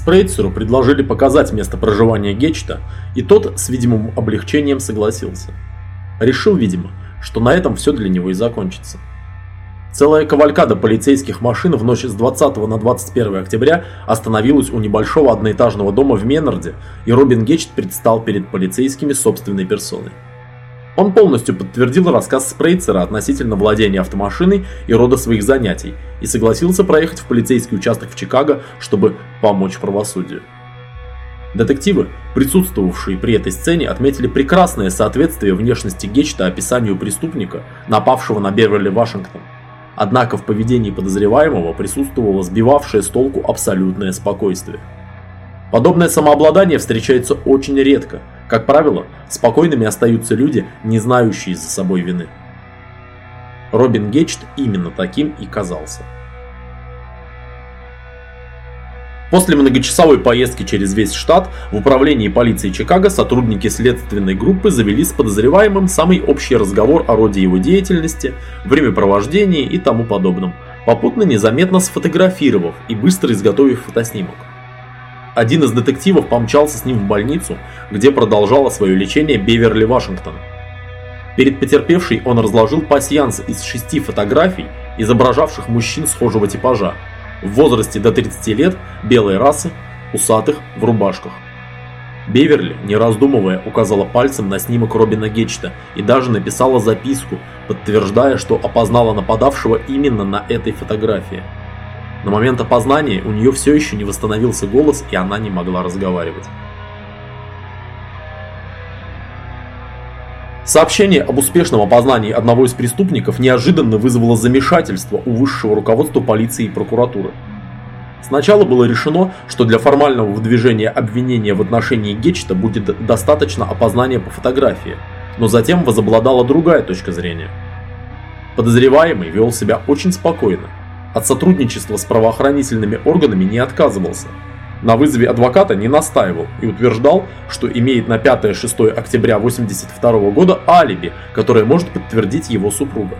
Спрейцеру предложили показать место проживания Гечта, и тот с видимым облегчением согласился. Решил, видимо, что на этом все для него и закончится. Целая кавалькада полицейских машин в ночь с 20 на 21 октября остановилась у небольшого одноэтажного дома в Менарде, и Робин Гечт предстал перед полицейскими собственной персоной. Он полностью подтвердил рассказ Спрейцера относительно владения автомашиной и рода своих занятий и согласился проехать в полицейский участок в Чикаго, чтобы помочь правосудию. Детективы, присутствовавшие при этой сцене, отметили прекрасное соответствие внешности Гечта описанию преступника, напавшего на Беверли Вашингтон. Однако в поведении подозреваемого присутствовало сбивавшее с толку абсолютное спокойствие. Подобное самообладание встречается очень редко – как правило, спокойными остаются люди, не знающие за собой вины. Робин Гечт именно таким и казался. После многочасовой поездки через весь штат в управлении полиции Чикаго сотрудники следственной группы завели с подозреваемым самый общий разговор о роде его деятельности, времяпровождении и тому подобном, попутно незаметно сфотографировав и быстро изготовив фотоснимок один из детективов помчался с ним в больницу, где продолжало свое лечение Беверли Вашингтон. Перед потерпевшей он разложил пасьянс из шести фотографий, изображавших мужчин схожего типажа, в возрасте до 30 лет, белой расы, усатых, в рубашках. Беверли, не раздумывая, указала пальцем на снимок Робина Гечта и даже написала записку, подтверждая, что опознала нападавшего именно на этой фотографии. На момент опознания у нее все еще не восстановился голос, и она не могла разговаривать. Сообщение об успешном опознании одного из преступников неожиданно вызвало замешательство у высшего руководства полиции и прокуратуры. Сначала было решено, что для формального выдвижения обвинения в отношении Гечта будет достаточно опознания по фотографии, но затем возобладала другая точка зрения. Подозреваемый вел себя очень спокойно, а От сотрудничества с правоохранительными органами не отказывался. На вызове адвоката не настаивал и утверждал, что имеет на 5-6 октября 1982 года алиби, которое может подтвердить его супруга.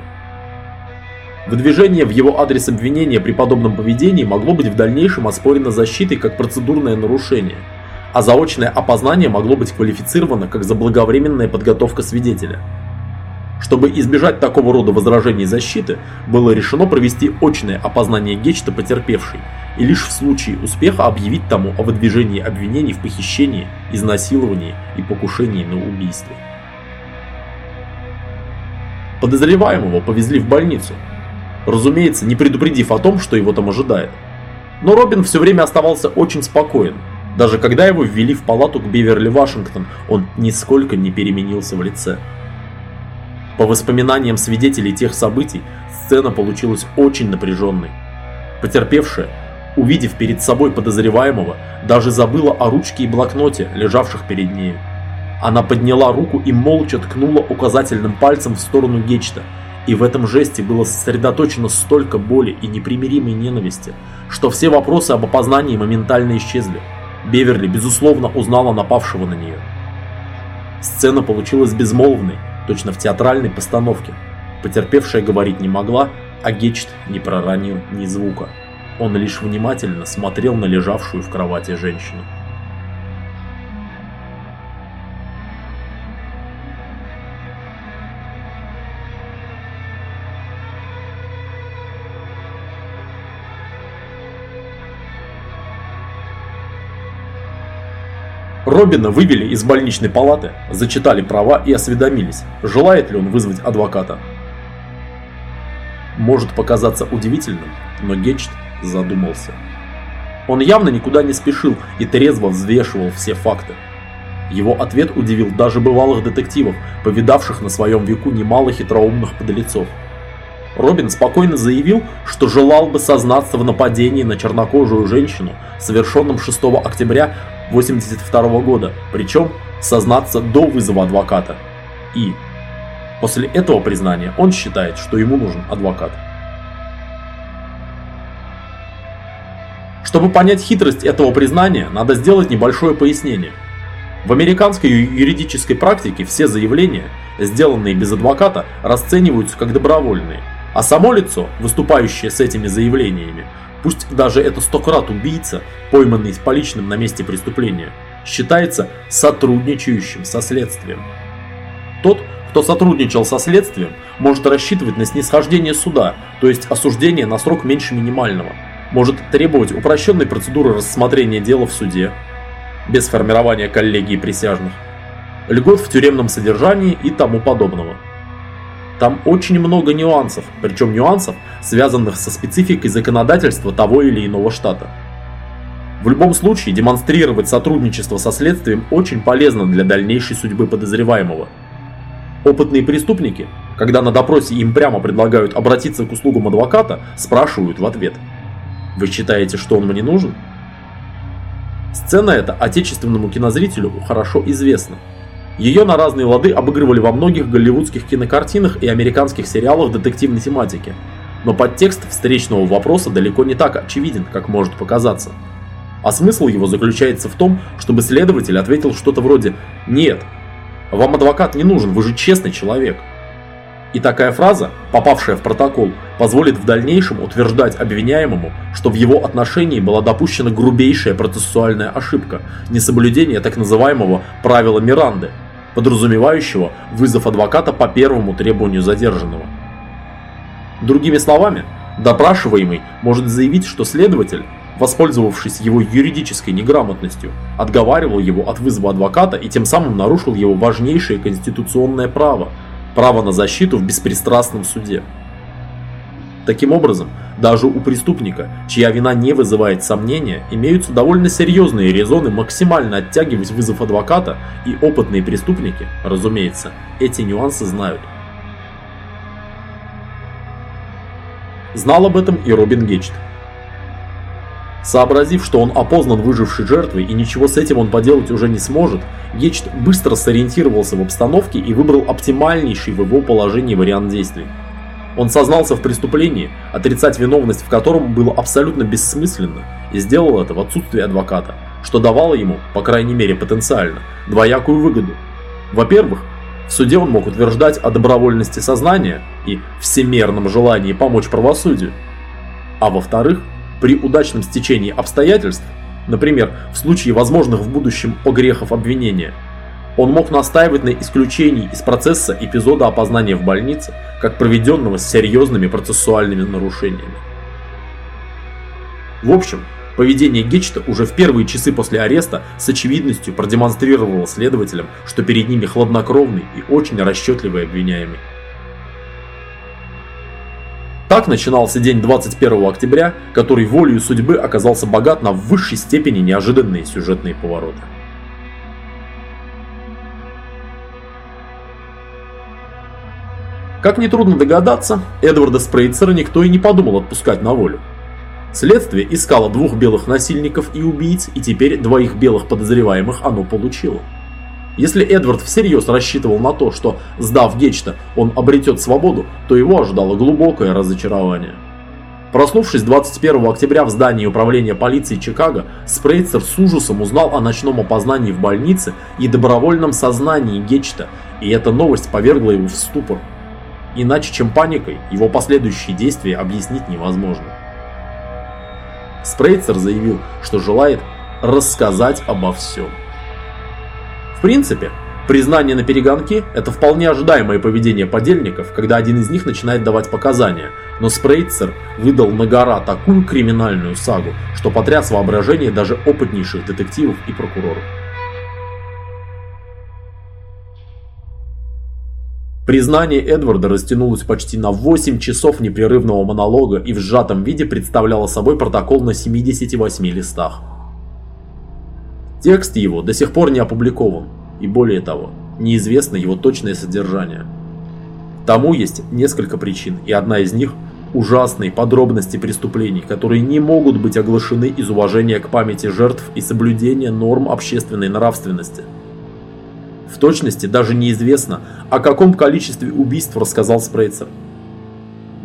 Выдвижение в его адрес обвинения при подобном поведении могло быть в дальнейшем оспорено защитой как процедурное нарушение, а заочное опознание могло быть квалифицировано как заблаговременная подготовка свидетеля. Чтобы избежать такого рода возражений защиты, было решено провести очное опознание Гечта потерпевшей и лишь в случае успеха объявить тому о выдвижении обвинений в похищении, изнасиловании и покушении на убийство. Подозреваемого повезли в больницу, разумеется, не предупредив о том, что его там ожидает. Но Робин все время оставался очень спокоен. Даже когда его ввели в палату к Беверли Вашингтон, он нисколько не переменился в лице. По воспоминаниям свидетелей тех событий, сцена получилась очень напряженной. Потерпевшая, увидев перед собой подозреваемого, даже забыла о ручке и блокноте, лежавших перед ней. Она подняла руку и молча ткнула указательным пальцем в сторону Гечта, и в этом жесте было сосредоточено столько боли и непримиримой ненависти, что все вопросы об опознании моментально исчезли. Беверли, безусловно, узнала напавшего на нее. Сцена получилась безмолвной, точно в театральной постановке. Потерпевшая говорить не могла, а Гечт не проронил ни звука. Он лишь внимательно смотрел на лежавшую в кровати женщину. Робина вывели из больничной палаты, зачитали права и осведомились, желает ли он вызвать адвоката. Может показаться удивительным, но Гечт задумался. Он явно никуда не спешил и трезво взвешивал все факты. Его ответ удивил даже бывалых детективов, повидавших на своем веку немало хитроумных подлецов. Робин спокойно заявил, что желал бы сознаться в нападении на чернокожую женщину, совершенном 6 октября 82 -го года, причем сознаться до вызова адвоката. И после этого признания он считает, что ему нужен адвокат. Чтобы понять хитрость этого признания, надо сделать небольшое пояснение. В американской юридической практике все заявления, сделанные без адвоката, расцениваются как добровольные, а само лицо, выступающее с этими заявлениями, пусть даже это стократ убийца, пойманный с поличным на месте преступления, считается сотрудничающим со следствием. Тот, кто сотрудничал со следствием, может рассчитывать на снисхождение суда, то есть осуждение на срок меньше минимального, может требовать упрощенной процедуры рассмотрения дела в суде, без формирования коллегии присяжных, льгот в тюремном содержании и тому подобного. Там очень много нюансов, причем нюансов, связанных со спецификой законодательства того или иного штата. В любом случае, демонстрировать сотрудничество со следствием очень полезно для дальнейшей судьбы подозреваемого. Опытные преступники, когда на допросе им прямо предлагают обратиться к услугам адвоката, спрашивают в ответ «Вы считаете, что он мне нужен?» Сцена эта отечественному кинозрителю хорошо известна. Ее на разные лады обыгрывали во многих голливудских кинокартинах и американских сериалах детективной тематики. Но подтекст встречного вопроса далеко не так очевиден, как может показаться. А смысл его заключается в том, чтобы следователь ответил что-то вроде «Нет, вам адвокат не нужен, вы же честный человек». И такая фраза, попавшая в протокол, позволит в дальнейшем утверждать обвиняемому, что в его отношении была допущена грубейшая процессуальная ошибка – несоблюдение так называемого «правила Миранды», подразумевающего вызов адвоката по первому требованию задержанного. Другими словами, допрашиваемый может заявить, что следователь, воспользовавшись его юридической неграмотностью, отговаривал его от вызова адвоката и тем самым нарушил его важнейшее конституционное право – право на защиту в беспристрастном суде. Таким образом, даже у преступника, чья вина не вызывает сомнения, имеются довольно серьезные резоны максимально оттягивать вызов адвоката, и опытные преступники, разумеется, эти нюансы знают. Знал об этом и Робин Гечт. Сообразив, что он опознан выжившей жертвой и ничего с этим он поделать уже не сможет, Гечт быстро сориентировался в обстановке и выбрал оптимальнейший в его положении вариант действий – он сознался в преступлении, отрицать виновность в котором было абсолютно бессмысленно, и сделал это в отсутствии адвоката, что давало ему, по крайней мере потенциально, двоякую выгоду. Во-первых, в суде он мог утверждать о добровольности сознания и всемерном желании помочь правосудию. А во-вторых, при удачном стечении обстоятельств, например, в случае возможных в будущем огрехов обвинения – он мог настаивать на исключении из процесса эпизода опознания в больнице, как проведенного с серьезными процессуальными нарушениями. В общем, поведение Гечта уже в первые часы после ареста с очевидностью продемонстрировало следователям, что перед ними хладнокровный и очень расчетливый обвиняемый. Так начинался день 21 октября, который волею судьбы оказался богат на высшей степени неожиданные сюжетные повороты. Как нетрудно догадаться, Эдварда Спрейцера никто и не подумал отпускать на волю. Следствие искало двух белых насильников и убийц, и теперь двоих белых подозреваемых оно получило. Если Эдвард всерьез рассчитывал на то, что, сдав Гечта, он обретет свободу, то его ожидало глубокое разочарование. Проснувшись 21 октября в здании управления полиции Чикаго, Спрейцер с ужасом узнал о ночном опознании в больнице и добровольном сознании Гечта, и эта новость повергла его в ступор. Иначе, чем паникой, его последующие действия объяснить невозможно. Спрейцер заявил, что желает рассказать обо всем. В принципе, признание на перегонке – это вполне ожидаемое поведение подельников, когда один из них начинает давать показания, но Спрейцер выдал на гора такую криминальную сагу, что потряс воображение даже опытнейших детективов и прокуроров. Признание Эдварда растянулось почти на 8 часов непрерывного монолога и в сжатом виде представляло собой протокол на 78 листах. Текст его до сих пор не опубликован, и более того, неизвестно его точное содержание. Тому есть несколько причин, и одна из них – ужасные подробности преступлений, которые не могут быть оглашены из уважения к памяти жертв и соблюдения норм общественной нравственности – в точности даже неизвестно, о каком количестве убийств рассказал Спрейцер.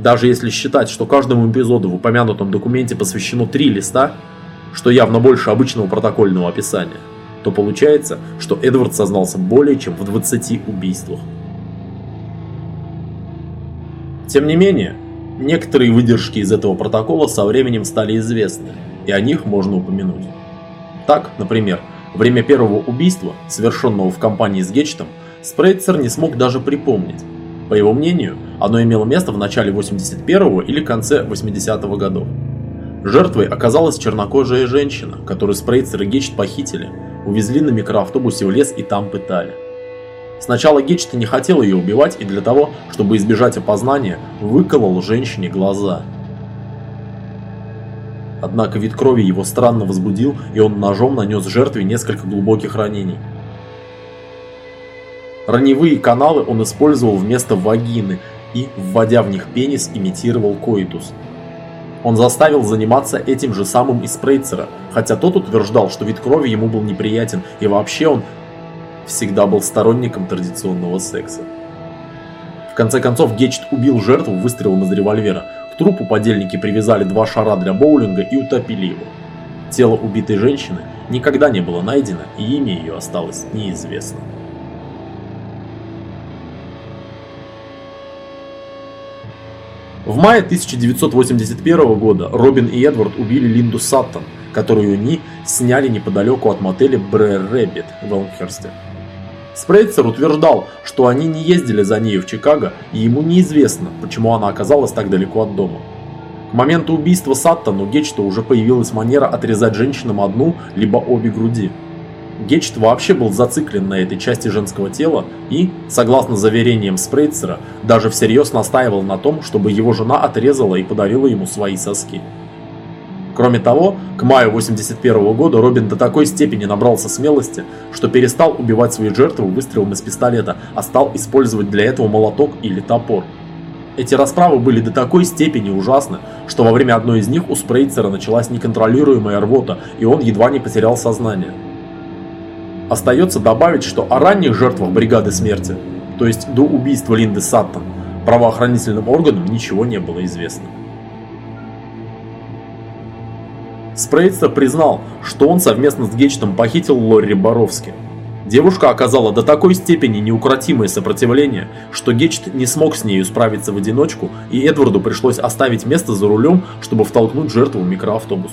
Даже если считать, что каждому эпизоду в упомянутом документе посвящено три листа, что явно больше обычного протокольного описания, то получается, что Эдвард сознался более чем в 20 убийствах. Тем не менее, некоторые выдержки из этого протокола со временем стали известны, и о них можно упомянуть. Так, например, Время первого убийства, совершенного в компании с Гечтом, Спрейтсер не смог даже припомнить. По его мнению, оно имело место в начале 81-го или конце 80-го годов. Жертвой оказалась чернокожая женщина, которую Спрейтсер и Гечт похитили, увезли на микроавтобусе в лес и там пытали. Сначала Гечт не хотел ее убивать и для того, чтобы избежать опознания, выколол женщине глаза – Однако вид крови его странно возбудил, и он ножом нанес жертве несколько глубоких ранений. Раневые каналы он использовал вместо вагины и, вводя в них пенис, имитировал коитус. Он заставил заниматься этим же самым из Спрейцера, хотя тот утверждал, что вид крови ему был неприятен, и вообще он всегда был сторонником традиционного секса. В конце концов, Гечт убил жертву выстрелом из револьвера. К трупу подельники привязали два шара для боулинга и утопили его. Тело убитой женщины никогда не было найдено, и имя ее осталось неизвестным. В мае 1981 года Робин и Эдвард убили Линду Саттон, которую они сняли неподалеку от мотеля Брэр Рэббит в Элмхерсте. Спрейтсер утверждал, что они не ездили за ней в Чикаго, и ему неизвестно, почему она оказалась так далеко от дома. К моменту убийства Саттон у Гечта уже появилась манера отрезать женщинам одну, либо обе груди. Гечт вообще был зациклен на этой части женского тела и, согласно заверениям Спрейтсера, даже всерьез настаивал на том, чтобы его жена отрезала и подарила ему свои соски. Кроме того, к маю 81 года Робин до такой степени набрался смелости, что перестал убивать свои жертвы выстрелом из пистолета, а стал использовать для этого молоток или топор. Эти расправы были до такой степени ужасны, что во время одной из них у Спрейцера началась неконтролируемая рвота, и он едва не потерял сознание. Остается добавить, что о ранних жертвах бригады смерти, то есть до убийства Линды Саттон, правоохранительным органам ничего не было известно. Спрейтса признал, что он совместно с Гечтом похитил Лори Боровски. Девушка оказала до такой степени неукротимое сопротивление, что Гечт не смог с нею справиться в одиночку, и Эдварду пришлось оставить место за рулем, чтобы втолкнуть жертву в микроавтобус.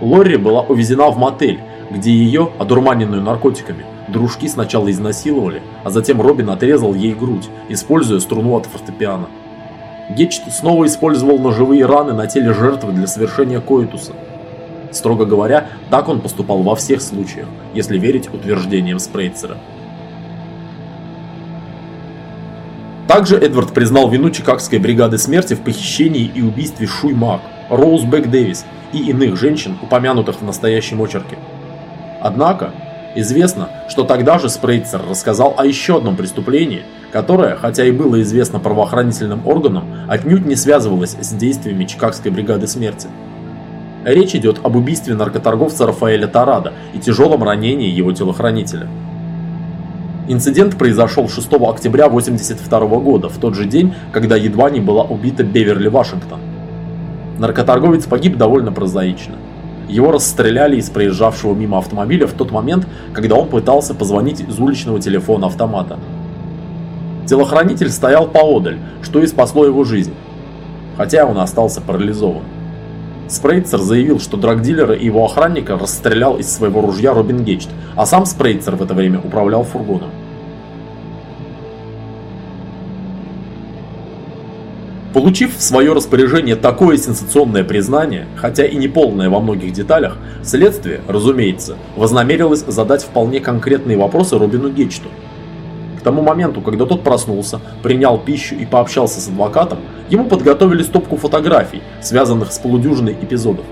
Лори была увезена в мотель, где ее, одурманенную наркотиками, дружки сначала изнасиловали, а затем Робин отрезал ей грудь, используя струну от фортепиано. Гечету снова использовал ножевые раны на теле жертвы для совершения коитуса. Строго говоря, так он поступал во всех случаях, если верить утверждениям Спрейцера. Также Эдвард признал вину Чикагской бригады смерти в похищении и убийстве Шуй Мак, Роуз Бек Дэвис и иных женщин, упомянутых в настоящем очерке. Однако, Известно, что тогда же Спрейцер рассказал о еще одном преступлении, которое, хотя и было известно правоохранительным органам, отнюдь не связывалось с действиями Чикагской бригады смерти. Речь идет об убийстве наркоторговца Рафаэля Тарада и тяжелом ранении его телохранителя. Инцидент произошел 6 октября 1982 года, в тот же день, когда едва не была убита Беверли Вашингтон. Наркоторговец погиб довольно прозаично. Его расстреляли из проезжавшего мимо автомобиля в тот момент, когда он пытался позвонить из уличного телефона автомата. Телохранитель стоял поодаль, что и спасло его жизнь, хотя он остался парализован. Спрейцер заявил, что драгдилера и его охранника расстрелял из своего ружья Робин Гечт, а сам Спрейцер в это время управлял фургоном. Получив в свое распоряжение такое сенсационное признание, хотя и неполное во многих деталях, следствие, разумеется, вознамерилось задать вполне конкретные вопросы Робину Гечту. К тому моменту, когда тот проснулся, принял пищу и пообщался с адвокатом, ему подготовили стопку фотографий, связанных с полудюжиной эпизодов.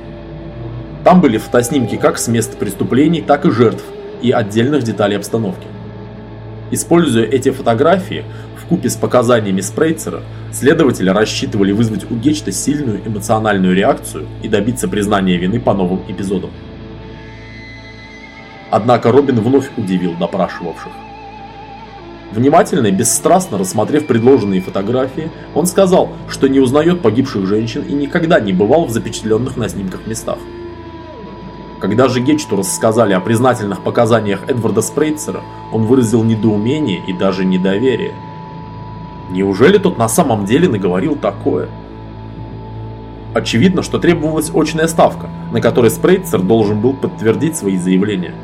Там были фотоснимки как с мест преступлений, так и жертв и отдельных деталей обстановки. Используя эти фотографии, Купе с показаниями Спрейцера, следователи рассчитывали вызвать у Гечта сильную эмоциональную реакцию и добиться признания вины по новым эпизодам. Однако Робин вновь удивил допрашивавших. Внимательно и бесстрастно рассмотрев предложенные фотографии, он сказал, что не узнает погибших женщин и никогда не бывал в запечатленных на снимках местах. Когда же Гечту рассказали о признательных показаниях Эдварда Спрейцера, он выразил недоумение и даже недоверие – Неужели тот на самом деле наговорил такое? Очевидно, что требовалась очная ставка, на которой Спрейтцер должен был подтвердить свои заявления.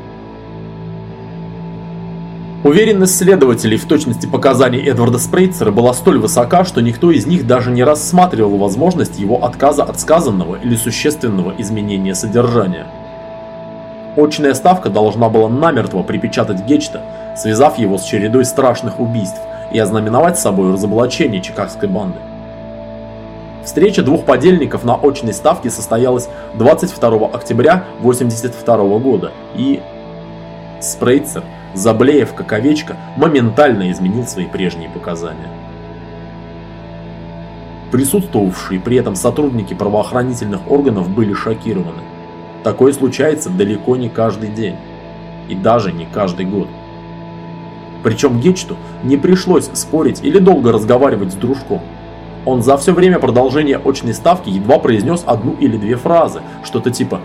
Уверенность следователей в точности показаний Эдварда Спрейцера была столь высока, что никто из них даже не рассматривал возможность его отказа от сказанного или существенного изменения содержания. Очная ставка должна была намертво припечатать Гечта, связав его с чередой страшных убийств, и ознаменовать собой разоблачение Чикагской банды. Встреча двух подельников на очной ставке состоялась 22 октября 1982 года, и Спрейцер, заблеев как овечка, моментально изменил свои прежние показания. Присутствовавшие при этом сотрудники правоохранительных органов были шокированы. Такое случается далеко не каждый день и даже не каждый год. Причем Гечту не пришлось спорить или долго разговаривать с дружком. Он за все время продолжения очной ставки едва произнес одну или две фразы, что-то типа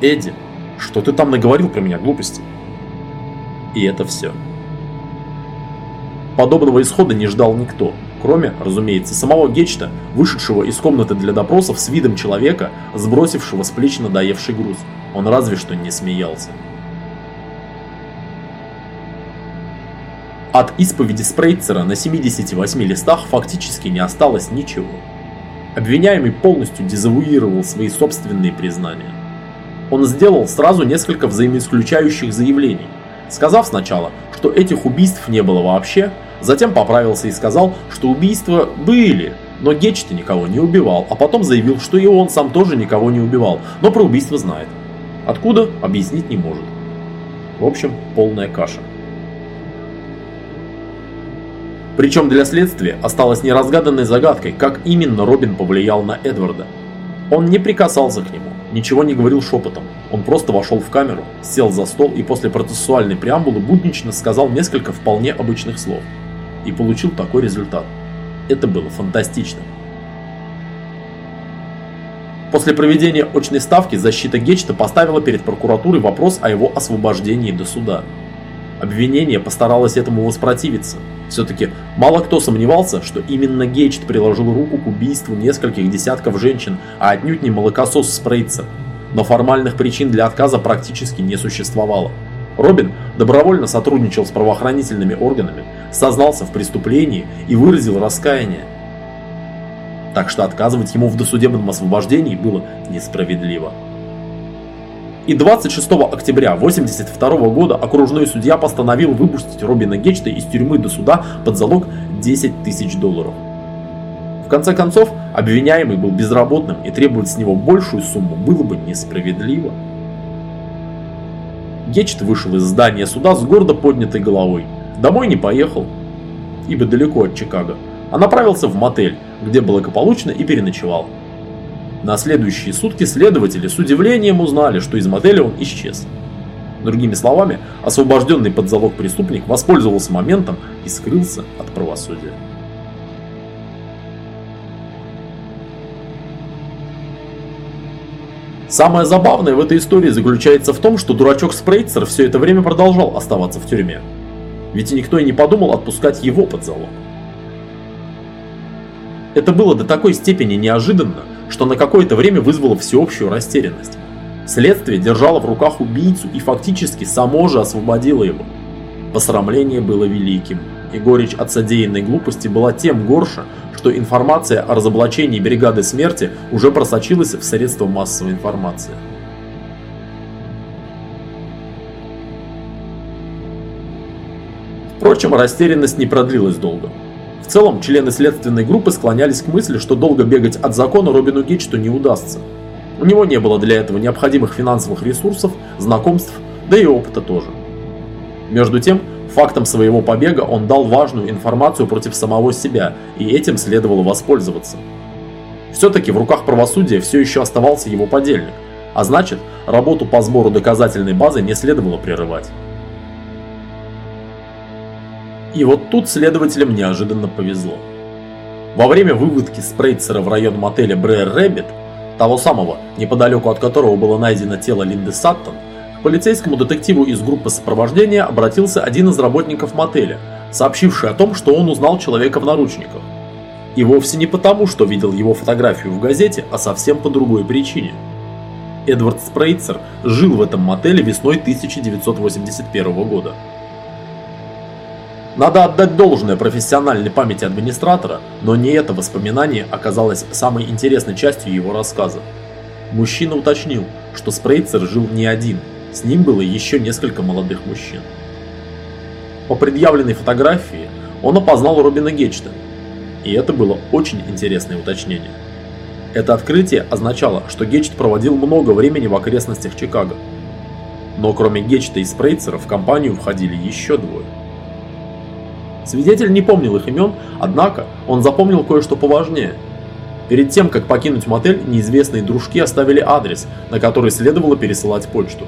«Эдди, что ты там наговорил про меня глупости?» И это все. Подобного исхода не ждал никто, кроме, разумеется, самого Гечта, вышедшего из комнаты для допросов с видом человека, сбросившего с плеч надоевший груз. Он разве что не смеялся. От исповеди Спрейцера на 78 листах фактически не осталось ничего. Обвиняемый полностью дезавуировал свои собственные признания. Он сделал сразу несколько взаимоисключающих заявлений, сказав сначала, что этих убийств не было вообще, затем поправился и сказал, что убийства были, но Гечте никого не убивал, а потом заявил, что и он сам тоже никого не убивал, но про убийство знает. Откуда, объяснить не может. В общем, полная каша. Причем для следствия осталось неразгаданной загадкой, как именно Робин повлиял на Эдварда. Он не прикасался к нему, ничего не говорил шепотом. Он просто вошел в камеру, сел за стол и после процессуальной преамбулы буднично сказал несколько вполне обычных слов. И получил такой результат. Это было фантастично. После проведения очной ставки защита Гечта поставила перед прокуратурой вопрос о его освобождении до суда обвинение постаралось этому воспротивиться. Все-таки мало кто сомневался, что именно Гейчт приложил руку к убийству нескольких десятков женщин, а отнюдь не молокосос Спрейтса. Но формальных причин для отказа практически не существовало. Робин добровольно сотрудничал с правоохранительными органами, сознался в преступлении и выразил раскаяние. Так что отказывать ему в досудебном освобождении было несправедливо. И 26 октября 1982 года окружной судья постановил выпустить Робина Гечта из тюрьмы до суда под залог 10 тысяч долларов. В конце концов, обвиняемый был безработным и требовать с него большую сумму было бы несправедливо. Гечт вышел из здания суда с гордо поднятой головой. Домой не поехал, ибо далеко от Чикаго, а направился в мотель, где благополучно и переночевал – на следующие сутки следователи с удивлением узнали, что из модели он исчез. Другими словами, освобожденный под залог преступник воспользовался моментом и скрылся от правосудия. Самое забавное в этой истории заключается в том, что дурачок Спрейцер все это время продолжал оставаться в тюрьме. Ведь никто и не подумал отпускать его под залог. Это было до такой степени неожиданно, что на какое-то время вызвало всеобщую растерянность. Следствие держало в руках убийцу и фактически само же освободило его. Посрамление было великим, и горечь от содеянной глупости была тем горше, что информация о разоблачении бригады смерти уже просочилась в средства массовой информации. Впрочем, растерянность не продлилась долго. В целом, члены следственной группы склонялись к мысли, что долго бегать от закона Робину Гичту не удастся. У него не было для этого необходимых финансовых ресурсов, знакомств, да и опыта тоже. Между тем, фактом своего побега он дал важную информацию против самого себя, и этим следовало воспользоваться. Все-таки в руках правосудия все еще оставался его подельник, а значит, работу по сбору доказательной базы не следовало прерывать. И вот тут следователям неожиданно повезло. Во время выводки Спрейцера в район мотеля Брэр Рэббит, того самого, неподалеку от которого было найдено тело Линды Саттон, к полицейскому детективу из группы сопровождения обратился один из работников мотеля, сообщивший о том, что он узнал человека в наручниках. И вовсе не потому, что видел его фотографию в газете, а совсем по другой причине. Эдвард Спрейцер жил в этом мотеле весной 1981 года. Надо отдать должное профессиональной памяти администратора, но не это воспоминание оказалось самой интересной частью его рассказа. Мужчина уточнил, что Спрейцер жил не один, с ним было еще несколько молодых мужчин. По предъявленной фотографии он опознал Робина Гечта, и это было очень интересное уточнение. Это открытие означало, что Гечт проводил много времени в окрестностях Чикаго. Но кроме Гечта и Спрейцера в компанию входили еще двое – Свидетель не помнил их имен, однако он запомнил кое-что поважнее. Перед тем, как покинуть мотель, неизвестные дружки оставили адрес, на который следовало пересылать почту.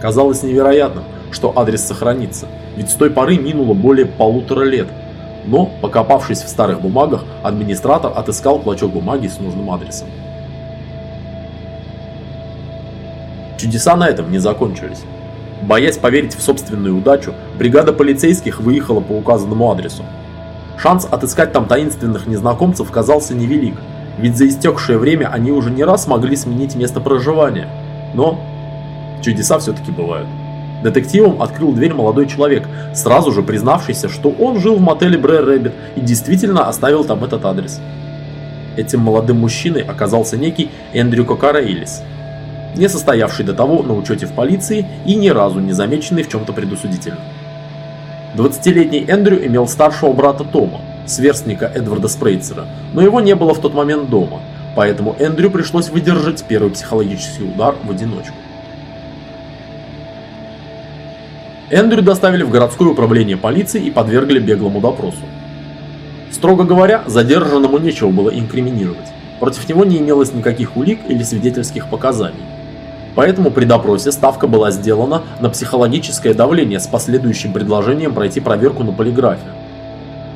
Казалось невероятным, что адрес сохранится, ведь с той поры минуло более полутора лет. Но, покопавшись в старых бумагах, администратор отыскал клочок бумаги с нужным адресом. Чудеса на этом не закончились. Боясь поверить в собственную удачу, бригада полицейских выехала по указанному адресу. Шанс отыскать там таинственных незнакомцев казался невелик, ведь за истекшее время они уже не раз могли сменить место проживания. Но чудеса все-таки бывают. Детективам открыл дверь молодой человек, сразу же признавшийся, что он жил в мотеле Брэр Рэббит и действительно оставил там этот адрес. Этим молодым мужчиной оказался некий Эндрю Кокара Иллис – не состоявший до того на учете в полиции и ни разу не замеченный в чем-то предусудительном. 20-летний Эндрю имел старшего брата Тома, сверстника Эдварда Спрейцера, но его не было в тот момент дома, поэтому Эндрю пришлось выдержать первый психологический удар в одиночку. Эндрю доставили в городское управление полиции и подвергли беглому допросу. Строго говоря, задержанному нечего было инкриминировать. Против него не имелось никаких улик или свидетельских показаний, Поэтому при допросе ставка была сделана на психологическое давление с последующим предложением пройти проверку на полиграфе.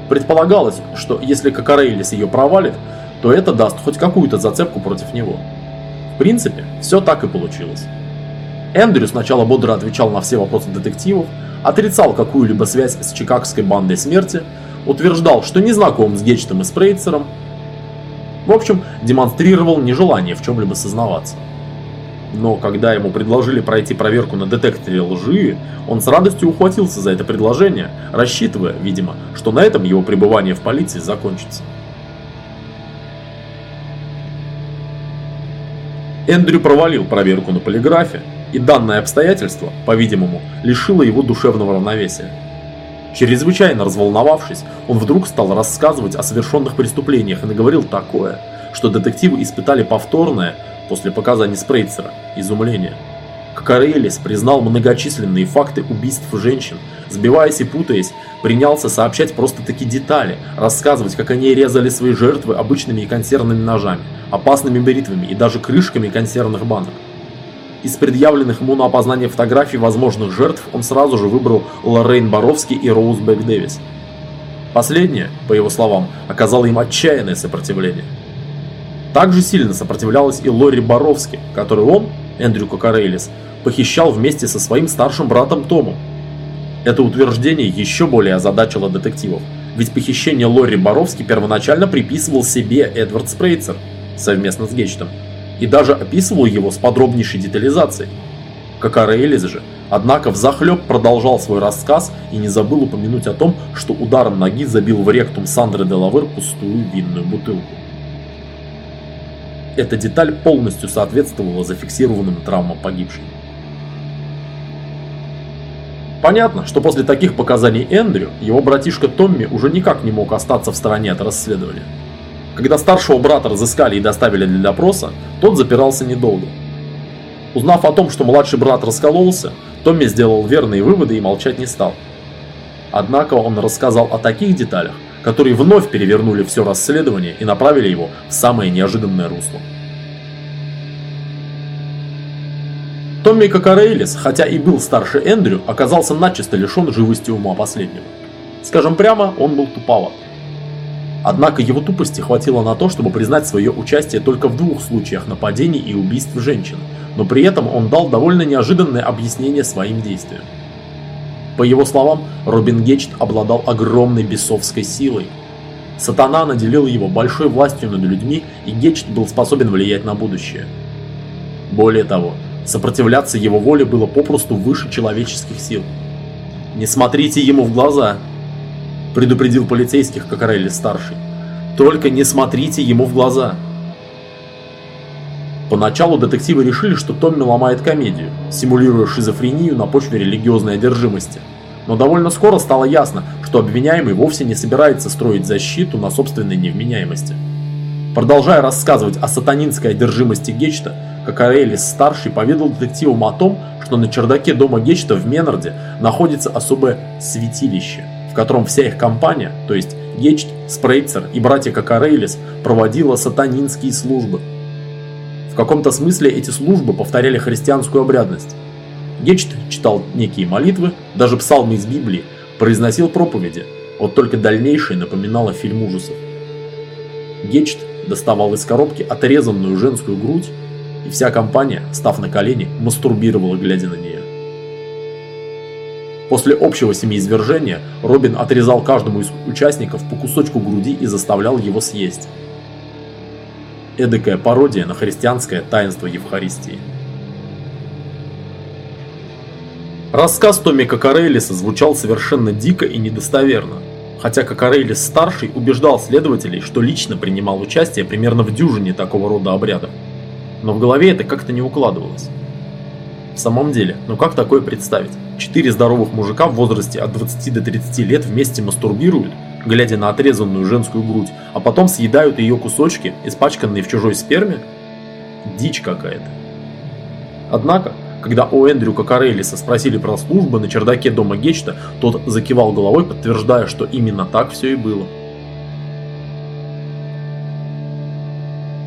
Предполагалось, что если Кокорелис ее провалит, то это даст хоть какую-то зацепку против него. В принципе, все так и получилось. Эндрю сначала бодро отвечал на все вопросы детективов, отрицал какую-либо связь с чикагской бандой смерти, утверждал, что не знаком с Гечтом и Спрейцером. В общем, демонстрировал нежелание в чем-либо сознаваться. Но когда ему предложили пройти проверку на детекторе лжи, он с радостью ухватился за это предложение, рассчитывая, видимо, что на этом его пребывание в полиции закончится. Эндрю провалил проверку на полиграфе, и данное обстоятельство, по-видимому, лишило его душевного равновесия. Чрезвычайно разволновавшись, он вдруг стал рассказывать о совершенных преступлениях и наговорил такое, что детективы испытали повторное, после показаний Спрейцера, изумление. Кокорелис признал многочисленные факты убийств женщин, сбиваясь и путаясь, принялся сообщать просто-таки детали, рассказывать, как они резали свои жертвы обычными и консервными ножами, опасными бритвами и даже крышками консервных банок. Из предъявленных ему на опознание фотографий возможных жертв он сразу же выбрал Лоррейн Боровский и Роузбек Дэвис. Последняя, по его словам, оказала им отчаянное сопротивление – также сильно сопротивлялась и Лори Боровски, которую он, Эндрю Кокарейлис, похищал вместе со своим старшим братом Томом. Это утверждение еще более озадачило детективов, ведь похищение Лори Боровски первоначально приписывал себе Эдвард Спрейцер совместно с Гечтом и даже описывал его с подробнейшей детализацией. Кокарейлис же, однако, взахлеб продолжал свой рассказ и не забыл упомянуть о том, что ударом ноги забил в ректум Сандры Делавер пустую винную бутылку эта деталь полностью соответствовала зафиксированным травмам погибшей. Понятно, что после таких показаний Эндрю, его братишка Томми уже никак не мог остаться в стороне от расследования. Когда старшего брата разыскали и доставили для допроса, тот запирался недолго. Узнав о том, что младший брат раскололся, Томми сделал верные выводы и молчать не стал. Однако он рассказал о таких деталях, которые вновь перевернули все расследование и направили его в самое неожиданное русло. Томми Кокарейлис, хотя и был старше Эндрю, оказался начисто лишен живости ума последнего. Скажем прямо, он был туповат. Однако его тупости хватило на то, чтобы признать свое участие только в двух случаях нападений и убийств женщин, но при этом он дал довольно неожиданное объяснение своим действиям. По его словам, Робин Гечт обладал огромной бесовской силой. Сатана наделил его большой властью над людьми, и Гечт был способен влиять на будущее. Более того, сопротивляться его воле было попросту выше человеческих сил. «Не смотрите ему в глаза!» – предупредил полицейских Кокарелли-старший. «Только не смотрите ему в глаза!» Поначалу детективы решили, что Томми ломает комедию, симулируя шизофрению на почве религиозной одержимости. Но довольно скоро стало ясно, что обвиняемый вовсе не собирается строить защиту на собственной невменяемости. Продолжая рассказывать о сатанинской одержимости Гечта, Кокарелис-старший поведал детективам о том, что на чердаке дома Гечта в Менарде находится особое святилище, в котором вся их компания, то есть Гечт, Спрейцер и братья Кокарелис, проводила сатанинские службы – в каком-то смысле эти службы повторяли христианскую обрядность. Гечт читал некие молитвы, даже псалмы из Библии, произносил проповеди, вот только дальнейшее напоминало фильм ужасов. Гечт доставал из коробки отрезанную женскую грудь, и вся компания, став на колени, мастурбировала, глядя на нее. После общего семиизвержения Робин отрезал каждому из участников по кусочку груди и заставлял его съесть эдакая пародия на христианское таинство Евхаристии. Рассказ Томми Кокорелиса звучал совершенно дико и недостоверно, хотя Кокорелис-старший убеждал следователей, что лично принимал участие примерно в дюжине такого рода обрядов. Но в голове это как-то не укладывалось. В самом деле, ну как такое представить? Четыре здоровых мужика в возрасте от 20 до 30 лет вместе мастурбируют, глядя на отрезанную женскую грудь, а потом съедают ее кусочки, испачканные в чужой сперме? Дичь какая-то. Однако, когда у Эндрю Кокорелиса спросили про службы на чердаке дома Гечта, тот закивал головой, подтверждая, что именно так все и было.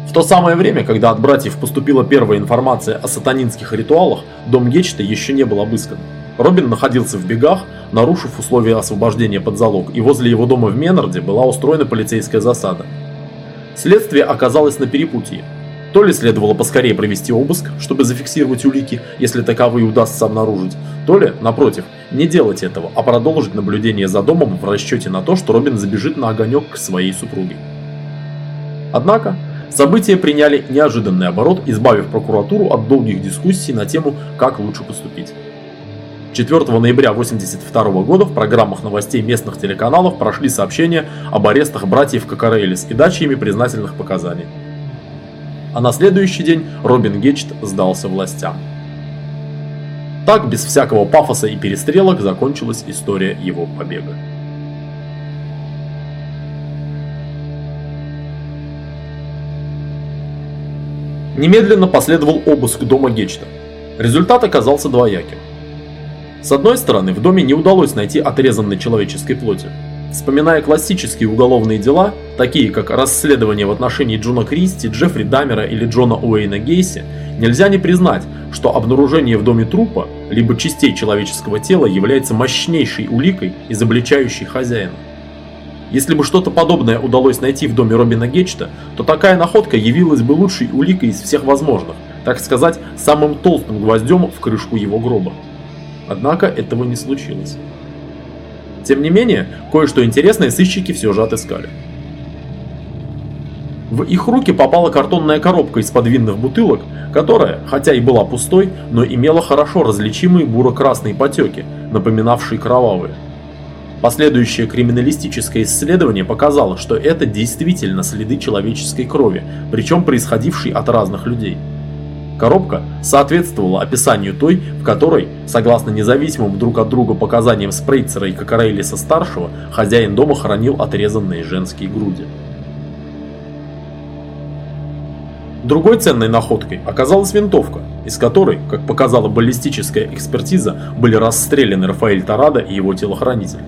В то самое время, когда от братьев поступила первая информация о сатанинских ритуалах, дом Гечта еще не был обыскан. Робин находился в бегах, нарушив условия освобождения под залог, и возле его дома в Менарде была устроена полицейская засада. Следствие оказалось на перепутье. То ли следовало поскорее провести обыск, чтобы зафиксировать улики, если таковые удастся обнаружить, то ли, напротив, не делать этого, а продолжить наблюдение за домом в расчете на то, что Робин забежит на огонек к своей супруге. Однако, события приняли неожиданный оборот, избавив прокуратуру от долгих дискуссий на тему, как лучше поступить. 4 ноября 1982 года в программах новостей местных телеканалов прошли сообщения об арестах братьев Кокорелис и даче ими признательных показаний. А на следующий день Робин Гечт сдался властям. Так, без всякого пафоса и перестрелок, закончилась история его побега. Немедленно последовал обыск дома Гечта. Результат оказался двояким. С одной стороны, в доме не удалось найти отрезанной человеческой плоти. Вспоминая классические уголовные дела, такие как расследование в отношении Джона Кристи, Джеффри Дамера или Джона Уэйна Гейси, нельзя не признать, что обнаружение в доме трупа, либо частей человеческого тела является мощнейшей уликой, изобличающей хозяина. Если бы что-то подобное удалось найти в доме Робина Гечта, то такая находка явилась бы лучшей уликой из всех возможных, так сказать, самым толстым гвоздем в крышку его гроба. Однако этого не случилось. Тем не менее, кое-что интересное сыщики все же отыскали. В их руки попала картонная коробка из-под винных бутылок, которая, хотя и была пустой, но имела хорошо различимые буро-красные потеки, напоминавшие кровавые. Последующее криминалистическое исследование показало, что это действительно следы человеческой крови, причем происходившей от разных людей. Коробка соответствовала описанию той, в которой, согласно независимым друг от друга показаниям Спрейцера и Кокорелиса-старшего, хозяин дома хранил отрезанные женские груди. Другой ценной находкой оказалась винтовка, из которой, как показала баллистическая экспертиза, были расстреляны Рафаэль Тарадо и его телохранитель.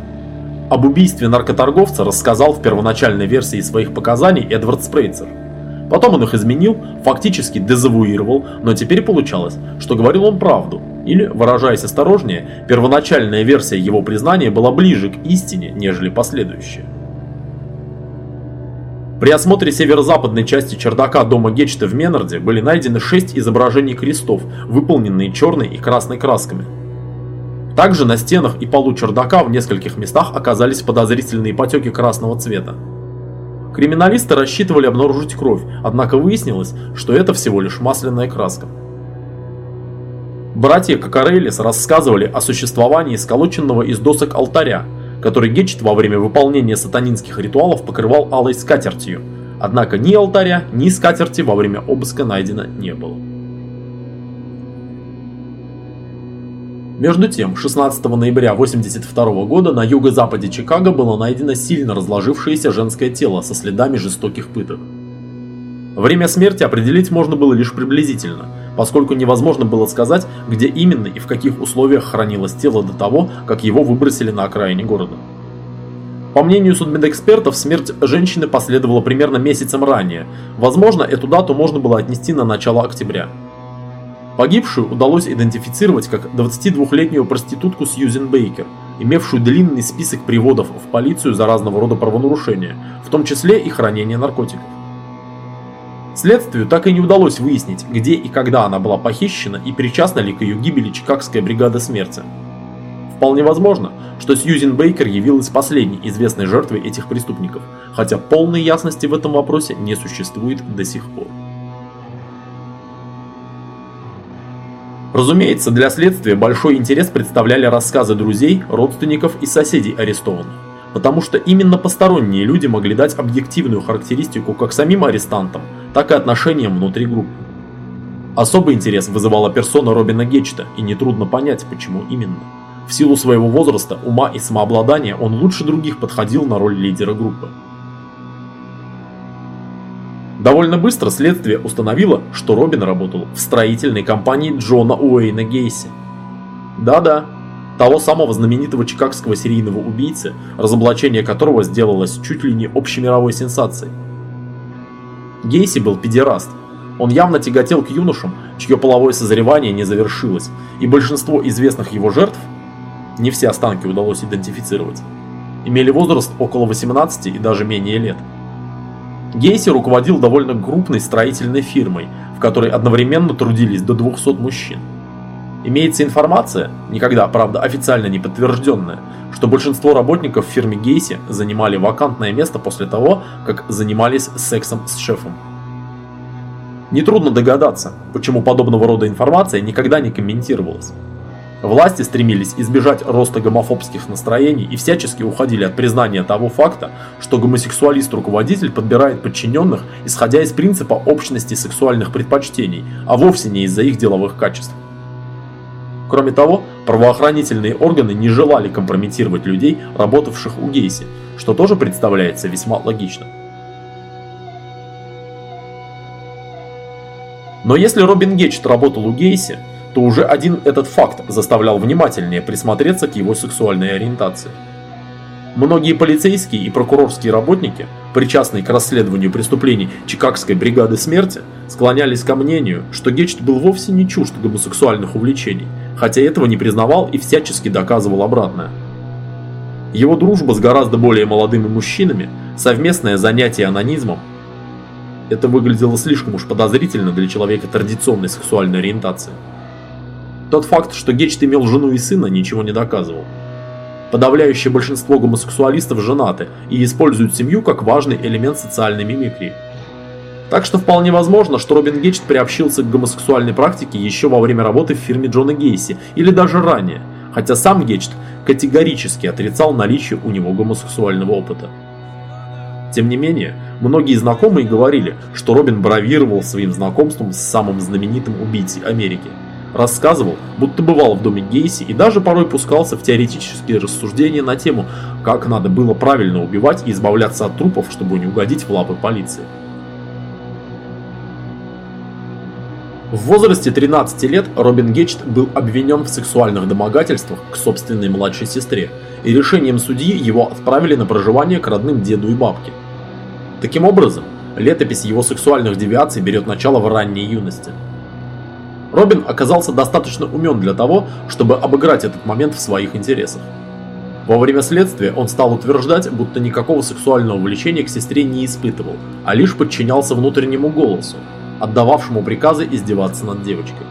Об убийстве наркоторговца рассказал в первоначальной версии своих показаний Эдвард Спрейцер – Потом он их изменил, фактически дезавуировал, но теперь получалось, что говорил он правду. Или, выражаясь осторожнее, первоначальная версия его признания была ближе к истине, нежели последующая. При осмотре северо-западной части чердака дома Гечта в Менарде были найдены шесть изображений крестов, выполненные черной и красной красками. Также на стенах и полу чердака в нескольких местах оказались подозрительные потеки красного цвета. Криминалисты рассчитывали обнаружить кровь, однако выяснилось, что это всего лишь масляная краска. Братья Кокорелис рассказывали о существовании сколоченного из досок алтаря, который Гечет во время выполнения сатанинских ритуалов покрывал алой скатертью. Однако ни алтаря, ни скатерти во время обыска найдено не было. Между тем, 16 ноября 1982 года на юго-западе Чикаго было найдено сильно разложившееся женское тело со следами жестоких пыток. Время смерти определить можно было лишь приблизительно, поскольку невозможно было сказать, где именно и в каких условиях хранилось тело до того, как его выбросили на окраине города. По мнению судмедэкспертов, смерть женщины последовала примерно месяцем ранее. Возможно, эту дату можно было отнести на начало октября. Погибшую удалось идентифицировать как 22-летнюю проститутку Сьюзен Бейкер, имевшую длинный список приводов в полицию за разного рода правонарушения, в том числе и хранение наркотиков. Следствию так и не удалось выяснить, где и когда она была похищена и причастна ли к ее гибели Чикагская бригада смерти. Вполне возможно, что Сьюзен Бейкер явилась последней известной жертвой этих преступников, хотя полной ясности в этом вопросе не существует до сих пор. Разумеется, для следствия большой интерес представляли рассказы друзей, родственников и соседей арестованных, потому что именно посторонние люди могли дать объективную характеристику как самим арестантам, так и отношениям внутри группы. Особый интерес вызывала персона Робина Гечта, и нетрудно понять, почему именно. В силу своего возраста, ума и самообладания он лучше других подходил на роль лидера группы. Довольно быстро следствие установило, что Робин работал в строительной компании Джона Уэйна Гейси. Да-да, того самого знаменитого чикагского серийного убийцы, разоблачение которого сделалось чуть ли не общемировой сенсацией. Гейси был педераст. Он явно тяготел к юношам, чье половое созревание не завершилось, и большинство известных его жертв, не все останки удалось идентифицировать, имели возраст около 18 и даже менее лет – Гейси руководил довольно крупной строительной фирмой, в которой одновременно трудились до 200 мужчин. Имеется информация, никогда, правда, официально не подтвержденная, что большинство работников в фирме Гейси занимали вакантное место после того, как занимались сексом с шефом. Нетрудно догадаться, почему подобного рода информация никогда не комментировалась. Власти стремились избежать роста гомофобских настроений и всячески уходили от признания того факта, что гомосексуалист-руководитель подбирает подчиненных, исходя из принципа общности сексуальных предпочтений, а вовсе не из-за их деловых качеств. Кроме того, правоохранительные органы не желали компрометировать людей, работавших у Гейси, что тоже представляется весьма логичным. Но если Робин Гейчет работал у Гейси, то уже один этот факт заставлял внимательнее присмотреться к его сексуальной ориентации. Многие полицейские и прокурорские работники, причастные к расследованию преступлений Чикагской бригады смерти, склонялись ко мнению, что Гечт был вовсе не чужд гомосексуальных увлечений, хотя этого не признавал и всячески доказывал обратное. Его дружба с гораздо более молодыми мужчинами, совместное занятие анонизмом – это выглядело слишком уж подозрительно для человека традиционной сексуальной ориентации – тот факт, что Гечт имел жену и сына, ничего не доказывал. Подавляющее большинство гомосексуалистов женаты и используют семью как важный элемент социальной мимикрии. Так что вполне возможно, что Робин Гечт приобщился к гомосексуальной практике еще во время работы в фирме Джона Гейси, или даже ранее, хотя сам Гечт категорически отрицал наличие у него гомосексуального опыта. Тем не менее, многие знакомые говорили, что Робин бравировал своим знакомством с самым знаменитым убийцей Америки – рассказывал, будто бывал в доме Гейси и даже порой пускался в теоретические рассуждения на тему, как надо было правильно убивать и избавляться от трупов, чтобы не угодить в лапы полиции. В возрасте 13 лет Робин Гечт был обвинен в сексуальных домогательствах к собственной младшей сестре, и решением судьи его отправили на проживание к родным деду и бабке. Таким образом, летопись его сексуальных девиаций берет начало в ранней юности – Робин оказался достаточно умен для того, чтобы обыграть этот момент в своих интересах. Во время следствия он стал утверждать, будто никакого сексуального влечения к сестре не испытывал, а лишь подчинялся внутреннему голосу, отдававшему приказы издеваться над девочкой.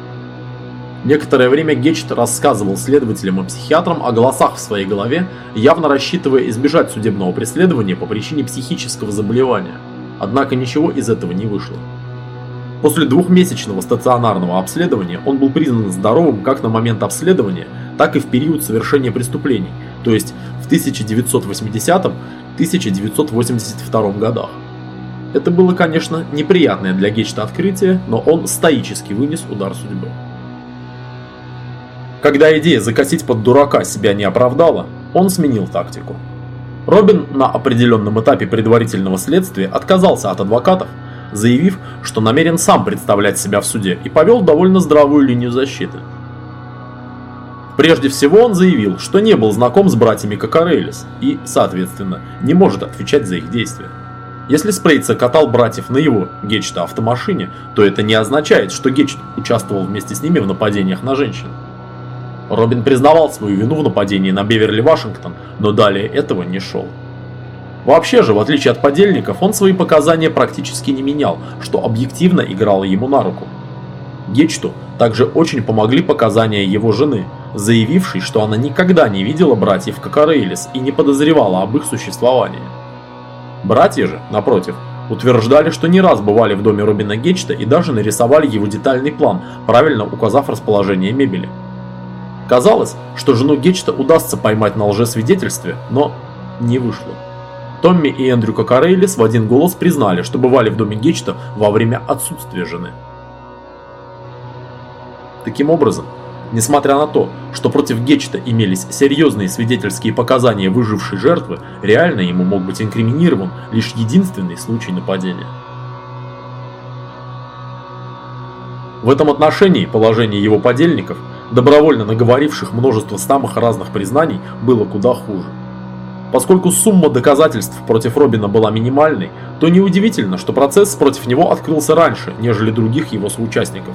Некоторое время Гечт рассказывал следователям и психиатрам о голосах в своей голове, явно рассчитывая избежать судебного преследования по причине психического заболевания. Однако ничего из этого не вышло. После двухмесячного стационарного обследования он был признан здоровым как на момент обследования, так и в период совершения преступлений, то есть в 1980-1982 годах. Это было, конечно, неприятное для Гечта открытие, но он стоически вынес удар судьбы. Когда идея закосить под дурака себя не оправдала, он сменил тактику. Робин на определенном этапе предварительного следствия отказался от адвокатов – заявив, что намерен сам представлять себя в суде и повел довольно здравую линию защиты. Прежде всего он заявил, что не был знаком с братьями Кокорелис и, соответственно, не может отвечать за их действия. Если Спрейт катал братьев на его, Гечта, автомашине, то это не означает, что Гечт участвовал вместе с ними в нападениях на женщин. Робин признавал свою вину в нападении на Беверли Вашингтон, но далее этого не шел. Вообще же, в отличие от подельников, он свои показания практически не менял, что объективно играло ему на руку. Гечту также очень помогли показания его жены, заявившей, что она никогда не видела братьев Кокорейлис и не подозревала об их существовании. Братья же, напротив, утверждали, что не раз бывали в доме Робина Гечта и даже нарисовали его детальный план, правильно указав расположение мебели. Казалось, что жену Гечта удастся поймать на лжесвидетельстве, но не вышло. Томми и Эндрю Кокарейлис в один голос признали, что бывали в доме Гечта во время отсутствия жены. Таким образом, несмотря на то, что против Гечта имелись серьезные свидетельские показания выжившей жертвы, реально ему мог быть инкриминирован лишь единственный случай нападения. В этом отношении положение его подельников, добровольно наговоривших множество самых разных признаний, было куда хуже. Поскольку сумма доказательств против Робина была минимальной, то неудивительно, что процесс против него открылся раньше, нежели других его соучастников.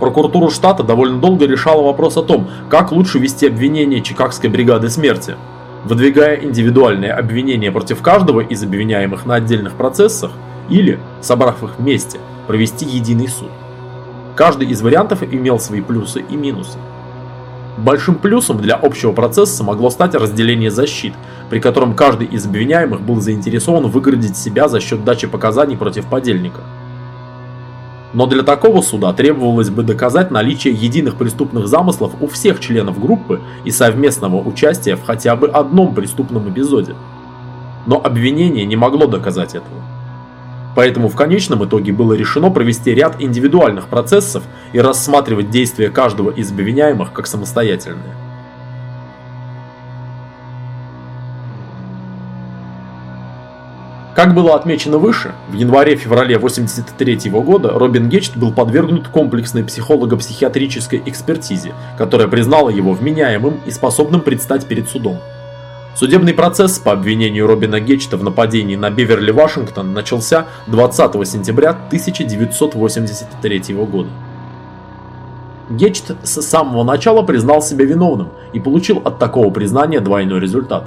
Прокуратура штата довольно долго решала вопрос о том, как лучше вести обвинение Чикагской бригады смерти. Выдвигая индивидуальные обвинения против каждого из обвиняемых на отдельных процессах или, собрав их вместе, провести единый суд. Каждый из вариантов имел свои плюсы и минусы. Большим плюсом для общего процесса могло стать разделение защит, при котором каждый из обвиняемых был заинтересован выгородить себя за счет дачи показаний против подельника. Но для такого суда требовалось бы доказать наличие единых преступных замыслов у всех членов группы и совместного участия в хотя бы одном преступном эпизоде. Но обвинение не могло доказать этого. Поэтому в конечном итоге было решено провести ряд индивидуальных процессов и рассматривать действия каждого из обвиняемых как самостоятельные. Как было отмечено выше, в январе-феврале 1983 -го года Робин Гечт был подвергнут комплексной психолого-психиатрической экспертизе, которая признала его вменяемым и способным предстать перед судом. Судебный процесс по обвинению Робина Гечта в нападении на Беверли-Вашингтон начался 20 сентября 1983 года. Гечт с самого начала признал себя виновным и получил от такого признания двойной результат.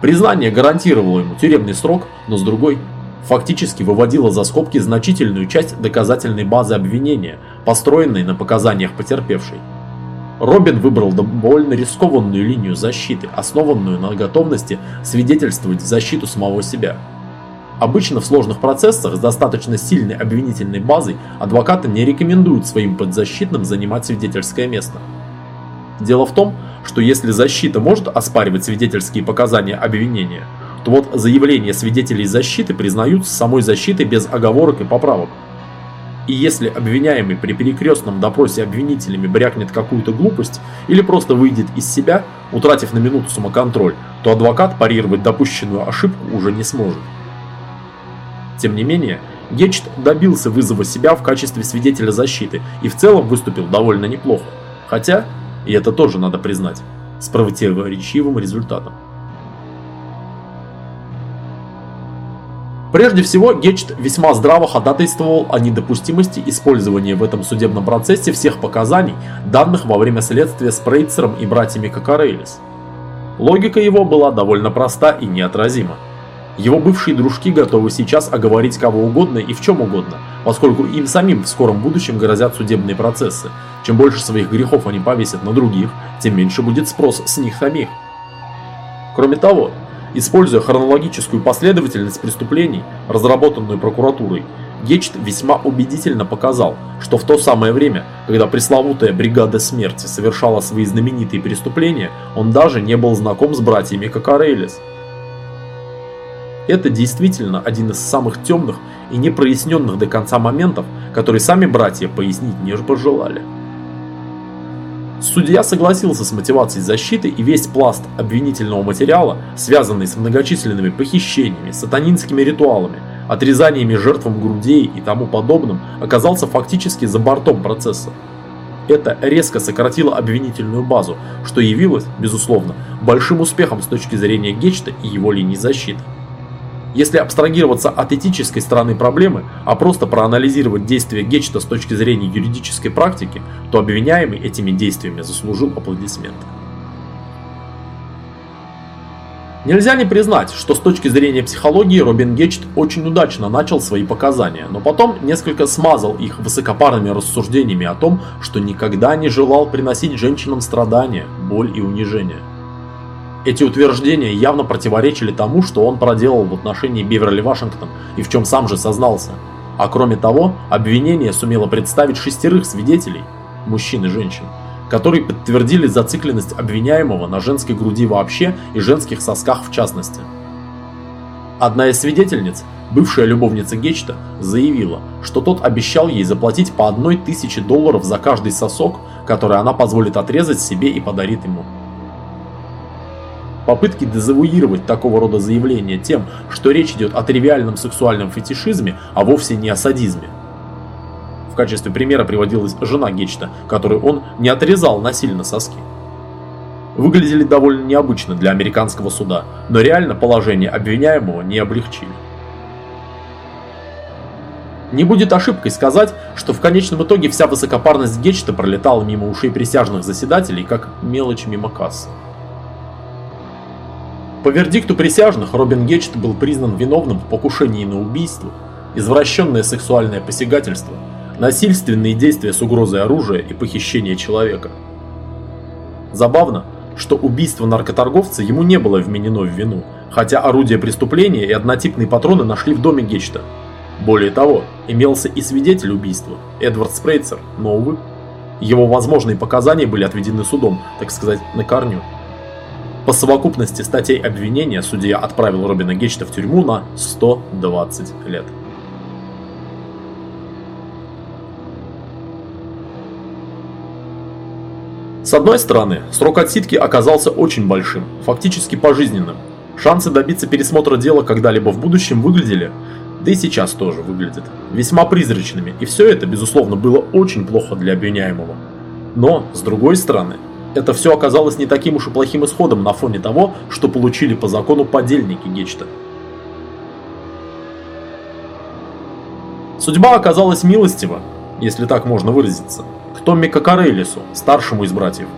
Признание гарантировало ему тюремный срок, но с другой фактически выводило за скобки значительную часть доказательной базы обвинения, построенной на показаниях потерпевшей. Робин выбрал довольно рискованную линию защиты, основанную на готовности свидетельствовать в защиту самого себя. Обычно в сложных процессах с достаточно сильной обвинительной базой адвокаты не рекомендуют своим подзащитным занимать свидетельское место. Дело в том, что если защита может оспаривать свидетельские показания обвинения, то вот заявления свидетелей защиты признаются самой защитой без оговорок и поправок – и если обвиняемый при перекрестном допросе обвинителями брякнет какую-то глупость или просто выйдет из себя, утратив на минуту самоконтроль, то адвокат парировать допущенную ошибку уже не сможет. Тем не менее, Гечт добился вызова себя в качестве свидетеля защиты и в целом выступил довольно неплохо. Хотя, и это тоже надо признать, с противоречивым результатом. Прежде всего, Гечт весьма здраво ходатайствовал о недопустимости использования в этом судебном процессе всех показаний, данных во время следствия с Прейцером и братьями Кокорелис. Логика его была довольно проста и неотразима. Его бывшие дружки готовы сейчас оговорить кого угодно и в чем угодно, поскольку им самим в скором будущем грозят судебные процессы. Чем больше своих грехов они повесят на других, тем меньше будет спрос с них самих. Кроме того, используя хронологическую последовательность преступлений, разработанную прокуратурой, Гечт весьма убедительно показал, что в то самое время, когда пресловутая «Бригада смерти» совершала свои знаменитые преступления, он даже не был знаком с братьями Кокорелис. Это действительно один из самых темных и непроясненных до конца моментов, которые сами братья пояснить не пожелали. Судья согласился с мотивацией защиты и весь пласт обвинительного материала, связанный с многочисленными похищениями, сатанинскими ритуалами, отрезаниями жертвам грудей и тому подобным, оказался фактически за бортом процесса. Это резко сократило обвинительную базу, что явилось, безусловно, большим успехом с точки зрения Гечта и его линии защиты. Если абстрагироваться от этической стороны проблемы, а просто проанализировать действия Гечта с точки зрения юридической практики, то обвиняемый этими действиями заслужил аплодисменты. Нельзя не признать, что с точки зрения психологии Робин Гечт очень удачно начал свои показания, но потом несколько смазал их высокопарными рассуждениями о том, что никогда не желал приносить женщинам страдания, боль и унижение. Эти утверждения явно противоречили тому, что он проделал в отношении Биверли Вашингтон и в чем сам же сознался. А кроме того, обвинение сумело представить шестерых свидетелей, мужчин и женщин, которые подтвердили зацикленность обвиняемого на женской груди вообще и женских сосках в частности. Одна из свидетельниц, бывшая любовница Гечта, заявила, что тот обещал ей заплатить по одной тысяче долларов за каждый сосок, который она позволит отрезать себе и подарит ему. Попытки дезавуировать такого рода заявления тем, что речь идет о тривиальном сексуальном фетишизме, а вовсе не о садизме. В качестве примера приводилась жена Гечта, которую он не отрезал насильно соски. Выглядели довольно необычно для американского суда, но реально положение обвиняемого не облегчили. Не будет ошибкой сказать, что в конечном итоге вся высокопарность Гечта пролетала мимо ушей присяжных заседателей, как мелочь мимо кассы. По вердикту присяжных Робин Гечт был признан виновным в покушении на убийство, извращенное сексуальное посягательство, насильственные действия с угрозой оружия и похищение человека. Забавно, что убийство наркоторговца ему не было вменено в вину, хотя орудие преступления и однотипные патроны нашли в доме Гечта. Более того, имелся и свидетель убийства, Эдвард Спрейцер, но, увы, его возможные показания были отведены судом, так сказать, на корню. По совокупности статей обвинения судья отправил Робина Гечта в тюрьму на 120 лет. С одной стороны, срок отсидки оказался очень большим, фактически пожизненным. Шансы добиться пересмотра дела когда-либо в будущем выглядели, да и сейчас тоже выглядят, весьма призрачными, и все это, безусловно, было очень плохо для обвиняемого. Но, с другой стороны, это все оказалось не таким уж и плохим исходом на фоне того, что получили по закону подельники нечто. Судьба оказалась милостива, если так можно выразиться, к Томми Кокорелису, старшему из братьев.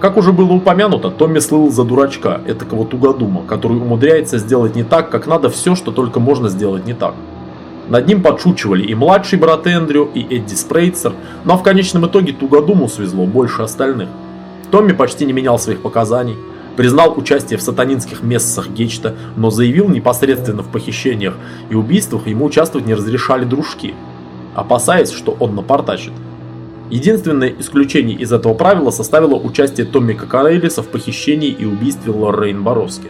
Как уже было упомянуто, Томми слыл за дурачка, этакого тугодума, который умудряется сделать не так, как надо все, что только можно сделать не так. Над ним подшучивали и младший брат Эндрю, и Эдди Спрейцер, но в конечном итоге тугодуму свезло больше остальных – Томми почти не менял своих показаний, признал участие в сатанинских мессах Гечта, но заявил непосредственно в похищениях и убийствах ему участвовать не разрешали дружки, опасаясь, что он напортачит. Единственное исключение из этого правила составило участие Томми Кокарелиса в похищении и убийстве Лоррейн Боровски.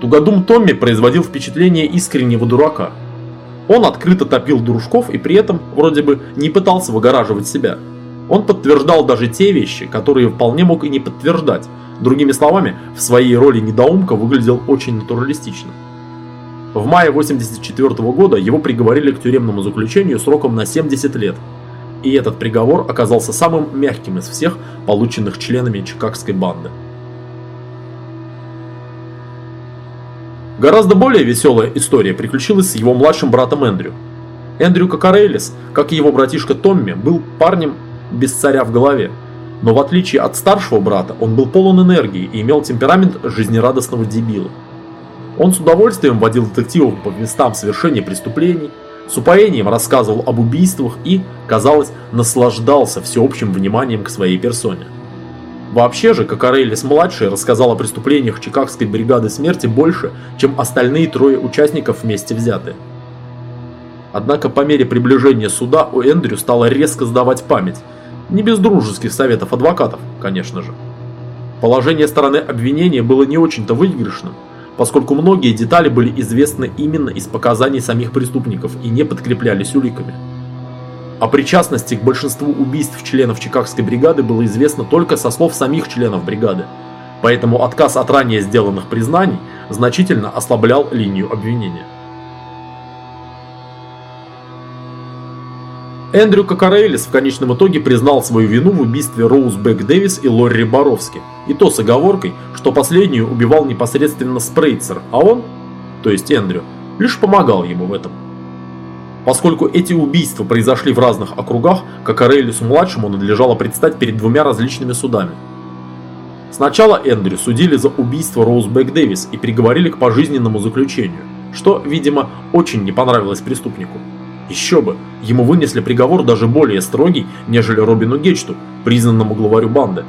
Тугодум Томми производил впечатление искреннего дурака. Он открыто топил дружков и при этом вроде бы не пытался выгораживать себя – он подтверждал даже те вещи, которые вполне мог и не подтверждать. Другими словами, в своей роли недоумка выглядел очень натуралистично. В мае 1984 года его приговорили к тюремному заключению сроком на 70 лет. И этот приговор оказался самым мягким из всех, полученных членами Чикагской банды. Гораздо более веселая история приключилась с его младшим братом Эндрю. Эндрю Кокорелис, как и его братишка Томми, был парнем без царя в голове. Но в отличие от старшего брата, он был полон энергии и имел темперамент жизнерадостного дебила. Он с удовольствием водил детективов по местам совершения преступлений, с упоением рассказывал об убийствах и, казалось, наслаждался всеобщим вниманием к своей персоне. Вообще же, как Арелис-младший рассказал о преступлениях Чикагской бригады смерти больше, чем остальные трое участников вместе взятые. Однако по мере приближения суда у Эндрю стало резко сдавать память – не без дружеских советов а адвокатов, конечно же. Положение стороны обвинения было не очень-то выигрышным, поскольку многие детали были известны именно из показаний самих преступников и не подкреплялись уликами. О причастности к большинству убийств членов Чикагской бригады было известно только со слов самих членов бригады, поэтому отказ от ранее сделанных признаний значительно ослаблял линию обвинения. Эндрю Кокорелис в конечном итоге признал свою вину в убийстве Роуз Бэк Дэвис и Лорри Боровски, и то с оговоркой, что последнюю убивал непосредственно Спрейцер, а он, то есть Эндрю, лишь помогал ему в этом. Поскольку эти убийства произошли в разных округах, Кокорелису-младшему надлежало предстать перед двумя различными судами. Сначала Эндрю судили за убийство Роуз Бэк Дэвис и приговорили к пожизненному заключению, что, видимо, очень не понравилось преступнику – еще бы, ему вынесли приговор даже более строгий, нежели Робину Гечту, признанному главарю банды.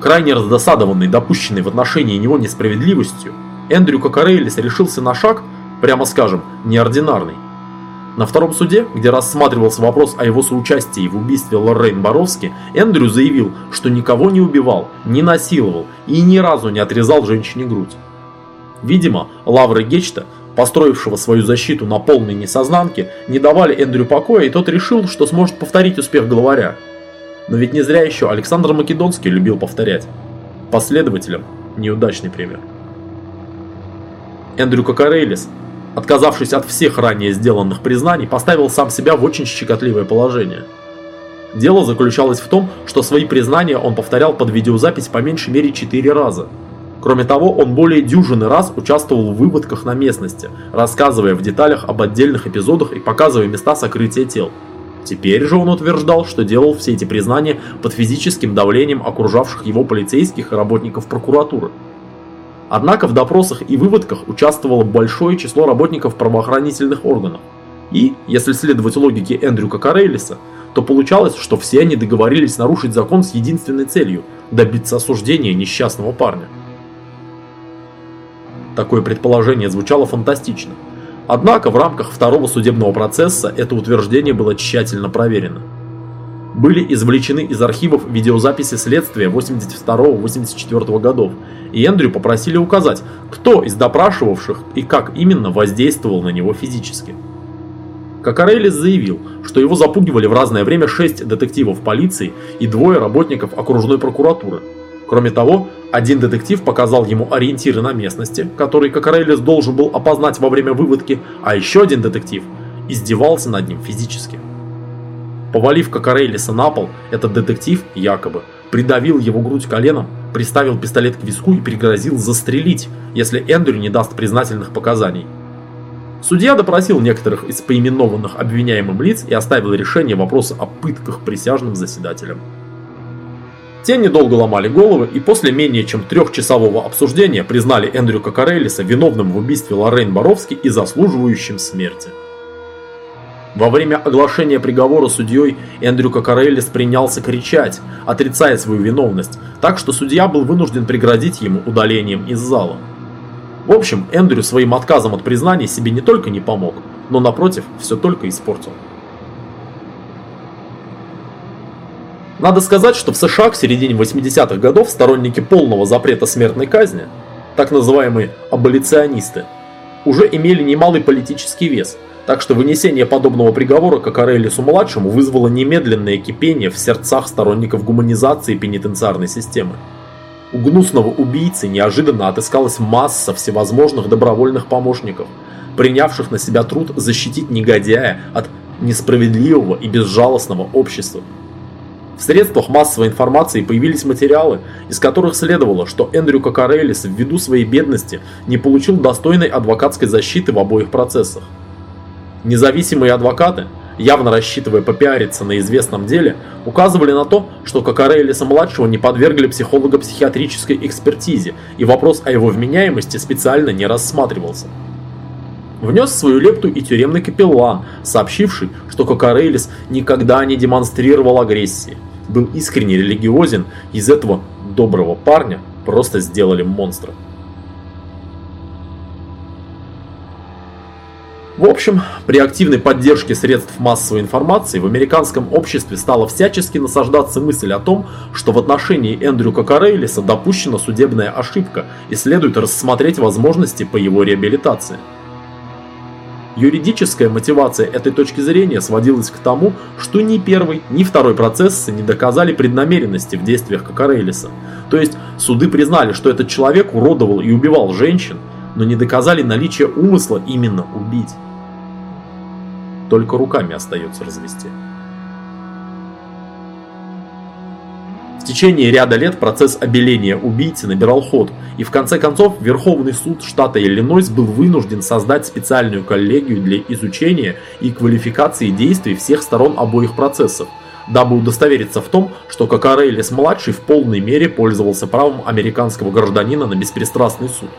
Крайне раздосадованный допущенный в отношении него несправедливостью, Эндрю Кокорейлис решился на шаг, прямо скажем, неординарный. На втором суде, где рассматривался вопрос о его соучастии в убийстве Лоррейн Боровски, Эндрю заявил, что никого не убивал, не насиловал и ни разу не отрезал женщине грудь. Видимо, лавры Гечта построившего свою защиту на полной несознанке, не давали Эндрю покоя, и тот решил, что сможет повторить успех главаря. Но ведь не зря еще Александр Македонский любил повторять. Последователям неудачный пример. Эндрю Кокорелис, отказавшись от всех ранее сделанных признаний, поставил сам себя в очень щекотливое положение. Дело заключалось в том, что свои признания он повторял под видеозапись по меньшей мере 4 раза – Кроме того, он более дюжины раз участвовал в выводках на местности, рассказывая в деталях об отдельных эпизодах и показывая места сокрытия тел. Теперь же он утверждал, что делал все эти признания под физическим давлением окружавших его полицейских и работников прокуратуры. Однако в допросах и выводках участвовало большое число работников правоохранительных органов. И, если следовать логике Эндрю Кокорелиса, то получалось, что все они договорились нарушить закон с единственной целью – добиться осуждения несчастного парня. Такое предположение звучало фантастично. Однако в рамках второго судебного процесса это утверждение было тщательно проверено. Были извлечены из архивов видеозаписи следствия 82-84 годов, и Эндрю попросили указать, кто из допрашивавших и как именно воздействовал на него физически. Кокарелис заявил, что его запугивали в разное время шесть детективов полиции и двое работников окружной прокуратуры – Кроме того, один детектив показал ему ориентиры на местности, которые Кокорелис должен был опознать во время выводки, а еще один детектив издевался над ним физически. Повалив Кокорелиса на пол, этот детектив, якобы, придавил его грудь коленом, приставил пистолет к виску и пригрозил застрелить, если Эндрю не даст признательных показаний. Судья допросил некоторых из поименованных обвиняемым лиц и оставил решение вопроса о пытках присяжным заседателям. Те недолго ломали головы и после менее чем трехчасового обсуждения признали Эндрю Кокорелиса виновным в убийстве Лоррейн Боровски и заслуживающим смерти. Во время оглашения приговора судьей Эндрю Кокорелис принялся кричать, отрицая свою виновность, так что судья был вынужден преградить ему удалением из зала. В общем, Эндрю своим отказом от признания себе не только не помог, но напротив, все только испортил. Надо сказать, что в США к середине 80-х годов сторонники полного запрета смертной казни, так называемые аболиционисты, уже имели немалый политический вес, так что вынесение подобного приговора Кокорелису-младшему вызвало немедленное кипение в сердцах сторонников гуманизации пенитенциарной системы. У гнусного убийцы неожиданно отыскалась масса всевозможных добровольных помощников, принявших на себя труд защитить негодяя от несправедливого и безжалостного общества. В средствах массовой информации появились материалы, из которых следовало, что Эндрю Кокарелис ввиду своей бедности не получил достойной адвокатской защиты в обоих процессах. Независимые адвокаты, явно рассчитывая попиариться на известном деле, указывали на то, что Кокарелиса-младшего не подвергли психолого-психиатрической экспертизе, и вопрос о его вменяемости специально не рассматривался внес свою лепту и тюремный капелла, сообщивший, что Кокорелис никогда не демонстрировал агрессии. Был искренне религиозен, из этого доброго парня просто сделали монстра. В общем, при активной поддержке средств массовой информации в американском обществе стала всячески насаждаться мысль о том, что в отношении Эндрю Кокорейлиса допущена судебная ошибка и следует рассмотреть возможности по его реабилитации. Юридическая мотивация этой точки зрения сводилась к тому, что ни первый, ни второй процессы не доказали преднамеренности в действиях Кокорелиса. То есть суды признали, что этот человек уродовал и убивал женщин, но не доказали наличие умысла именно убить. Только руками остается развести. В течение ряда лет процесс обеления убийцы набирал ход, и в конце концов Верховный суд штата Иллинойс был вынужден создать специальную коллегию для изучения и квалификации действий всех сторон обоих процессов, дабы удостовериться в том, что Кокорелис-младший в полной мере пользовался правом американского гражданина на беспристрастный суд.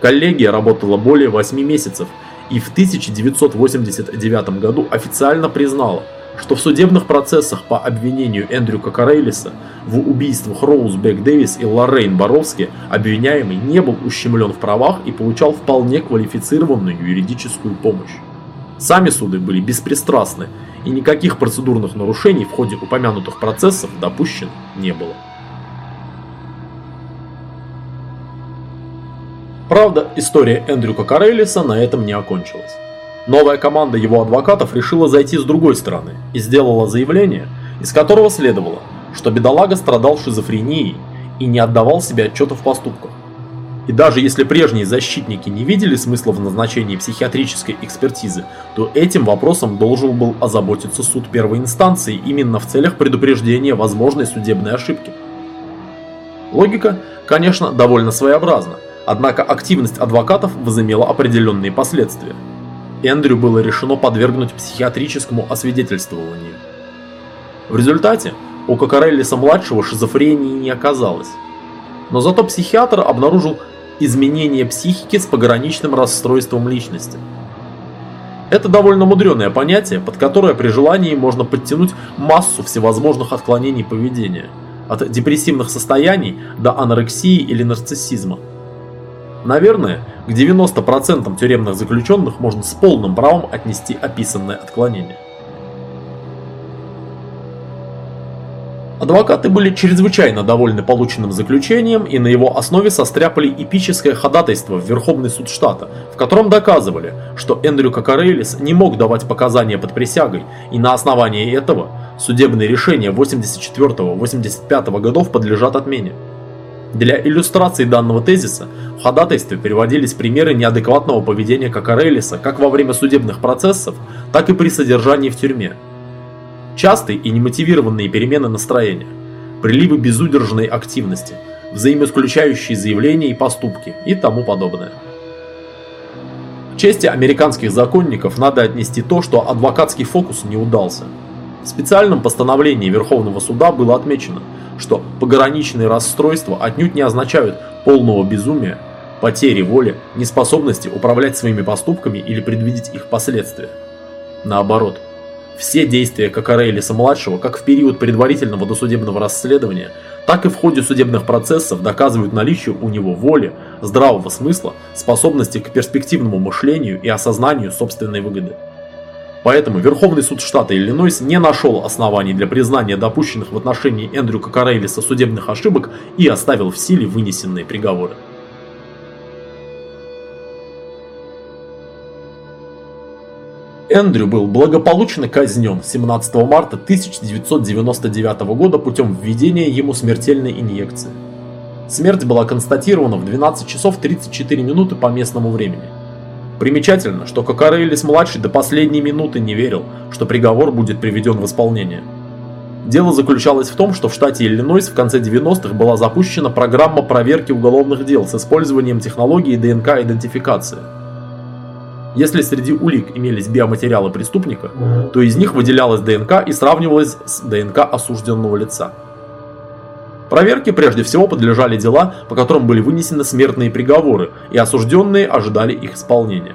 Коллегия работала более 8 месяцев и в 1989 году официально признала – что в судебных процессах по обвинению Эндрю Кокарейлиса в убийствах Роуз Бек Дэвис и Лоррейн Боровски обвиняемый не был ущемлен в правах и получал вполне квалифицированную юридическую помощь. Сами суды были беспристрастны, и никаких процедурных нарушений в ходе упомянутых процессов допущен не было. Правда, история Эндрю Кокарелиса на этом не окончилась. Новая команда его адвокатов решила зайти с другой стороны и сделала заявление, из которого следовало, что бедолага страдал шизофренией и не отдавал себе отчета в поступках. И даже если прежние защитники не видели смысла в назначении психиатрической экспертизы, то этим вопросом должен был озаботиться суд первой инстанции именно в целях предупреждения возможной судебной ошибки. Логика, конечно, довольно своеобразна, однако активность адвокатов возымела определенные последствия – Эндрю было решено подвергнуть психиатрическому освидетельствованию. В результате у Кокореллиса-младшего шизофрении не оказалось. Но зато психиатр обнаружил изменение психики с пограничным расстройством личности. Это довольно мудреное понятие, под которое при желании можно подтянуть массу всевозможных отклонений поведения, от депрессивных состояний до анорексии или нарциссизма – Наверное, к 90% тюремных заключенных можно с полным правом отнести описанное отклонение. Адвокаты были чрезвычайно довольны полученным заключением и на его основе состряпали эпическое ходатайство в Верховный суд штата, в котором доказывали, что Эндрю Кокорелис не мог давать показания под присягой, и на основании этого судебные решения 84-85 годов подлежат отмене. Для иллюстрации данного тезиса в ходатайстве приводились примеры неадекватного поведения Кокорелиса как во время судебных процессов, так и при содержании в тюрьме. Частые и немотивированные перемены настроения, приливы безудержной активности, взаимоисключающие заявления и поступки и тому подобное. К чести американских законников надо отнести то, что адвокатский фокус не удался – в специальном постановлении Верховного суда было отмечено, что пограничные расстройства отнюдь не означают полного безумия, потери воли, неспособности управлять своими поступками или предвидеть их последствия. Наоборот, все действия Кокорелиса-младшего как в период предварительного досудебного расследования, так и в ходе судебных процессов доказывают наличие у него воли, здравого смысла, способности к перспективному мышлению и осознанию собственной выгоды. Поэтому Верховный суд штата Иллинойс не нашел оснований для признания допущенных в отношении Эндрю Кокорелиса судебных ошибок и оставил в силе вынесенные приговоры. Эндрю был благополучно казнен 17 марта 1999 года путем введения ему смертельной инъекции. Смерть была констатирована в 12 часов 34 минуты по местному времени – Примечательно, что Кокарелис-младший до последней минуты не верил, что приговор будет приведен в исполнение. Дело заключалось в том, что в штате Иллинойс в конце 90-х была запущена программа проверки уголовных дел с использованием технологии ДНК-идентификации. Если среди улик имелись биоматериалы преступника, то из них выделялась ДНК и сравнивалась с ДНК осужденного лица. Проверке прежде всего подлежали дела, по которым были вынесены смертные приговоры, и осужденные ожидали их исполнения.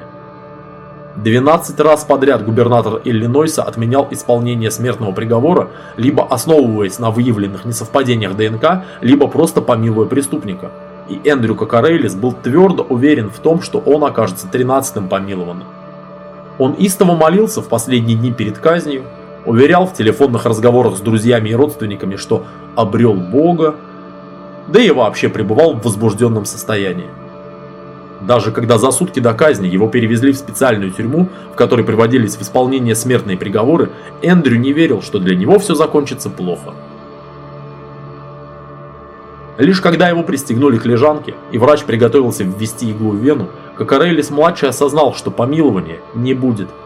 12 раз подряд губернатор Иллинойса отменял исполнение смертного приговора, либо основываясь на выявленных несовпадениях ДНК, либо просто помилуя преступника. И Эндрю Кокорейлис был твердо уверен в том, что он окажется 13-м помилованным. Он истово молился в последние дни перед казнью, уверял в телефонных разговорах с друзьями и родственниками, что обрел Бога, да и вообще пребывал в возбужденном состоянии. Даже когда за сутки до казни его перевезли в специальную тюрьму, в которой приводились в исполнение смертные приговоры, Эндрю не верил, что для него все закончится плохо. Лишь когда его пристегнули к лежанке, и врач приготовился ввести иглу в вену, Кокорелис-младший осознал, что помилования не будет –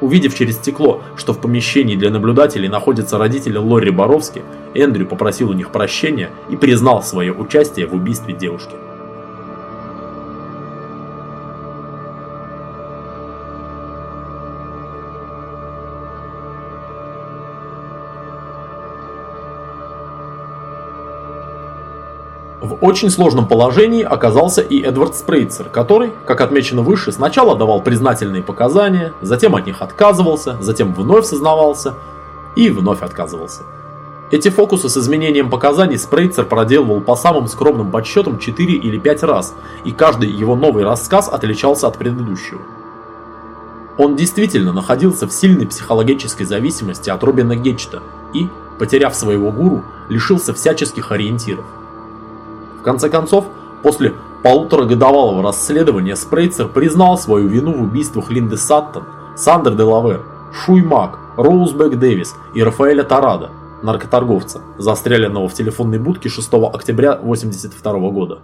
Увидев через стекло, что в помещении для наблюдателей находятся родители Лори Боровски, Эндрю попросил у них прощения и признал свое участие в убийстве девушки. очень сложном положении оказался и Эдвард Спрейцер, который, как отмечено выше, сначала давал признательные показания, затем от них отказывался, затем вновь сознавался и вновь отказывался. Эти фокусы с изменением показаний Спрейцер проделывал по самым скромным подсчетам 4 или 5 раз, и каждый его новый рассказ отличался от предыдущего. Он действительно находился в сильной психологической зависимости от Робина Гетчта и, потеряв своего гуру, лишился всяческих ориентиров. В конце концов, после полуторагодовалого расследования Спрейцер признал свою вину в убийствах Линды Саттон, Сандер Делавер, Шуймак, Роузбек Дэвис и Рафаэля Тарада, наркоторговца, застреленного в телефонной будке 6 октября 1982 года.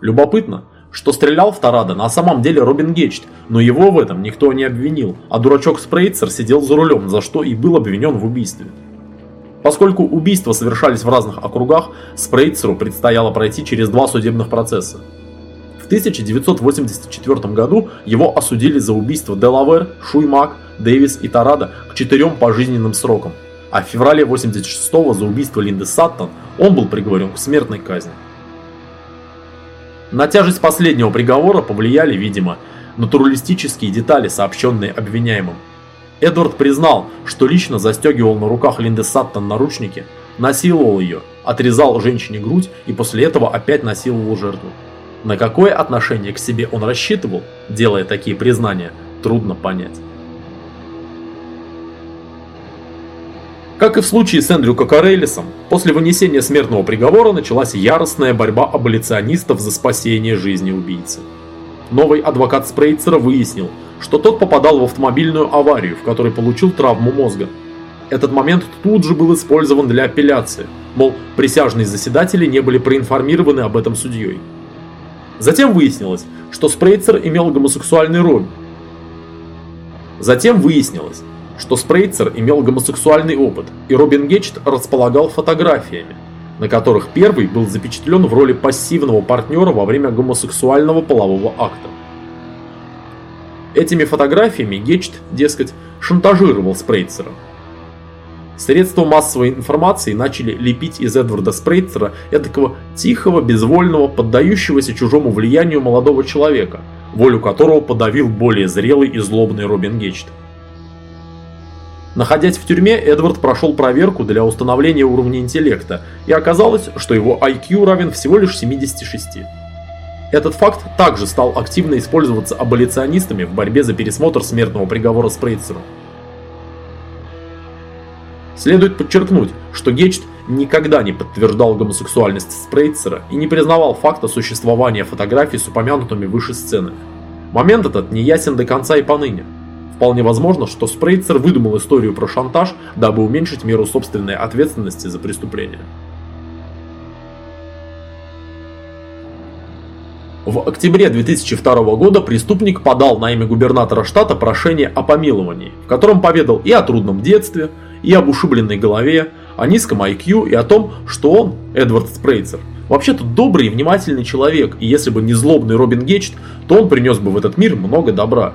Любопытно, что стрелял в Тарада на самом деле Робин Гечт, но его в этом никто не обвинил, а дурачок Спрейцер сидел за рулем, за что и был обвинен в убийстве. Поскольку убийства совершались в разных округах, Спрейцеру предстояло пройти через два судебных процесса. В 1984 году его осудили за убийство Делавер, Шуймак, Дэвис и Тарада к четырем пожизненным срокам, а в феврале 86 за убийство Линды Саттон он был приговорен к смертной казни. На тяжесть последнего приговора повлияли, видимо, натуралистические детали, сообщенные обвиняемым. Эдвард признал, что лично застегивал на руках Линды Саттон наручники, насиловал ее, отрезал женщине грудь и после этого опять насиловал жертву. На какое отношение к себе он рассчитывал, делая такие признания, трудно понять. Как и в случае с Эндрю Кокорелисом, после вынесения смертного приговора началась яростная борьба аболиционистов за спасение жизни убийцы. Новый адвокат Спрейцера выяснил, что тот попадал в автомобильную аварию, в которой получил травму мозга. Этот момент тут же был использован для апелляции, мол, присяжные заседатели не были проинформированы об этом судьей. Затем выяснилось, что Спрейцер имел гомосексуальный роль. Затем выяснилось, что Спрейцер имел гомосексуальный опыт, и Робин Гечт располагал фотографиями, на которых первый был запечатлен в роли пассивного партнера во время гомосексуального полового акта. Этими фотографиями Гечт, дескать, шантажировал Спрейцера. Средства массовой информации начали лепить из Эдварда Спрейцера эдакого тихого, безвольного, поддающегося чужому влиянию молодого человека, волю которого подавил более зрелый и злобный Робин Гечт. Находясь в тюрьме, Эдвард прошел проверку для установления уровня интеллекта, и оказалось, что его IQ равен всего лишь 76. Этот факт также стал активно использоваться аболиционистами в борьбе за пересмотр смертного приговора Спрейцеру. Следует подчеркнуть, что Гечт никогда не подтверждал гомосексуальность Спрейцера и не признавал факта существования фотографий с упомянутыми выше сценами. Момент этот не ясен до конца и поныне – Вполне возможно, что Спрейцер выдумал историю про шантаж, дабы уменьшить меру собственной ответственности за преступление. В октябре 2002 года преступник подал на имя губернатора штата прошение о помиловании, в котором поведал и о трудном детстве, и об ушибленной голове, о низком IQ и о том, что он, Эдвард Спрейцер, вообще-то добрый и внимательный человек, и если бы не злобный Робин Гечт, то он принес бы в этот мир много добра.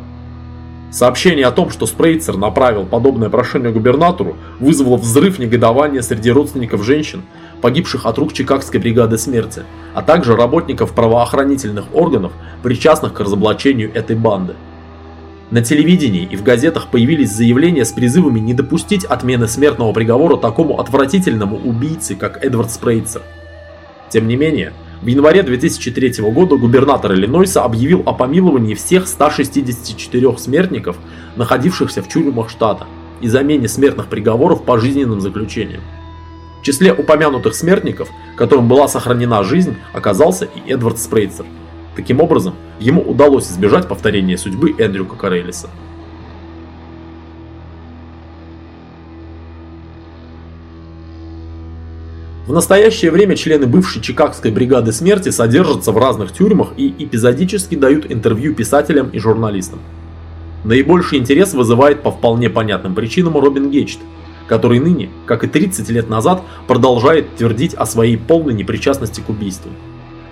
Сообщение о том, что Спрейцер направил подобное прошение губернатору, вызвало взрыв негодования среди родственников женщин, погибших от рук Чикагской бригады смерти, а также работников правоохранительных органов, причастных к разоблачению этой банды. На телевидении и в газетах появились заявления с призывами не допустить отмены смертного приговора такому отвратительному убийце, как Эдвард Спрейцер. Тем не менее, в январе 2003 года губернатор Иллинойса объявил о помиловании всех 164 смертников, находившихся в тюрьмах штата, и замене смертных приговоров пожизненным заключением. В числе упомянутых смертников, которым была сохранена жизнь, оказался и Эдвард Спрейцер. Таким образом, ему удалось избежать повторения судьбы Эндрю Кокорелиса. В настоящее время члены бывшей Чикагской бригады смерти содержатся в разных тюрьмах и эпизодически дают интервью писателям и журналистам. Наибольший интерес вызывает по вполне понятным причинам Робин Гечт, который ныне, как и 30 лет назад, продолжает твердить о своей полной непричастности к убийству.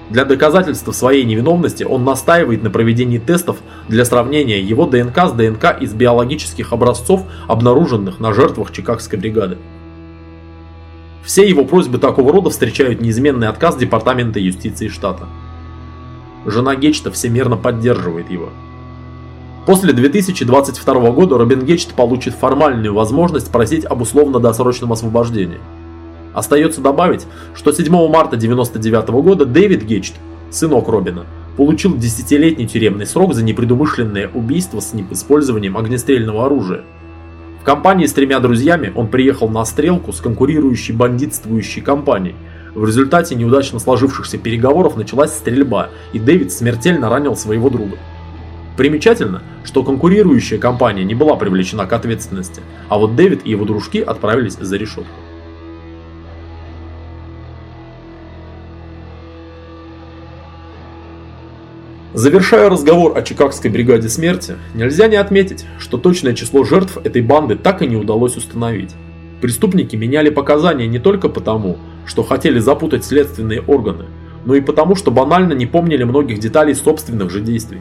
Для доказательства своей невиновности он настаивает на проведении тестов для сравнения его ДНК с ДНК из биологических образцов, обнаруженных на жертвах Чикагской бригады. Все его просьбы такого рода встречают неизменный отказ Департамента юстиции штата. Жена Гечта всемерно поддерживает его. После 2022 года Робин Гечт получит формальную возможность просить об условно-досрочном освобождении. Остается добавить, что 7 марта 1999 года Дэвид Гечт, сынок Робина, получил десятилетний тюремный срок за непредумышленное убийство с использованием огнестрельного оружия – в компании с тремя друзьями он приехал на стрелку с конкурирующей бандитствующей компанией. В результате неудачно сложившихся переговоров началась стрельба, и Дэвид смертельно ранил своего друга. Примечательно, что конкурирующая компания не была привлечена к ответственности, а вот Дэвид и его дружки отправились за решетку. Завершая разговор о Чикагской бригаде смерти, нельзя не отметить, что точное число жертв этой банды так и не удалось установить. Преступники меняли показания не только потому, что хотели запутать следственные органы, но и потому, что банально не помнили многих деталей собственных же действий.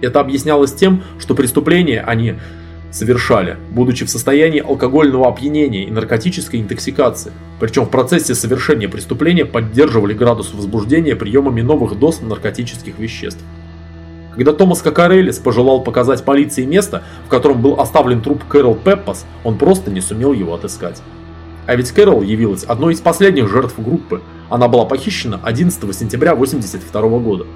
Это объяснялось тем, что преступления они совершали, будучи в состоянии алкогольного опьянения и наркотической интоксикации. Причем в процессе совершения преступления поддерживали градус возбуждения приемами новых доз наркотических веществ. Когда Томас Кокарелис пожелал показать полиции место, в котором был оставлен труп Кэрол Пеппас, он просто не сумел его отыскать. А ведь Кэрол явилась одной из последних жертв группы. Она была похищена 11 сентября 1982 года.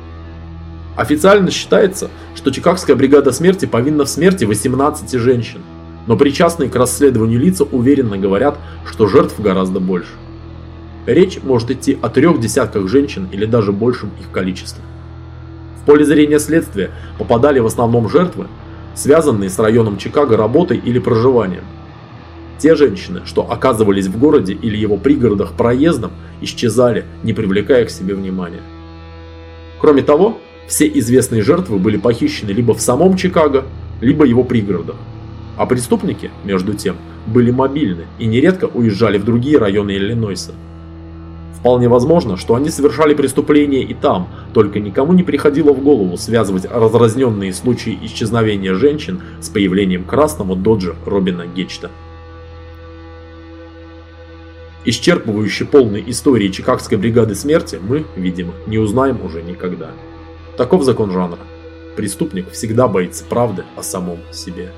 Официально считается, что Чикагская бригада смерти повинна в смерти 18 женщин, но причастные к расследованию лица уверенно говорят, что жертв гораздо больше. Речь может идти о трех десятках женщин или даже большем их количестве. В поле зрения следствия попадали в основном жертвы, связанные с районом Чикаго работой или проживанием. Те женщины, что оказывались в городе или его пригородах проездом, исчезали, не привлекая к себе внимания. Кроме того, все известные жертвы были похищены либо в самом Чикаго, либо его пригородах. А преступники, между тем, были мобильны и нередко уезжали в другие районы Иллинойса. Вполне возможно, что они совершали преступления и там, только никому не приходило в голову связывать разразненные случаи исчезновения женщин с появлением красного доджа Робина Гечта. Исчерпывающей полной истории Чикагской бригады смерти мы, видимо, не узнаем уже никогда. Таков закон жанра. Преступник всегда боится правды о самом себе.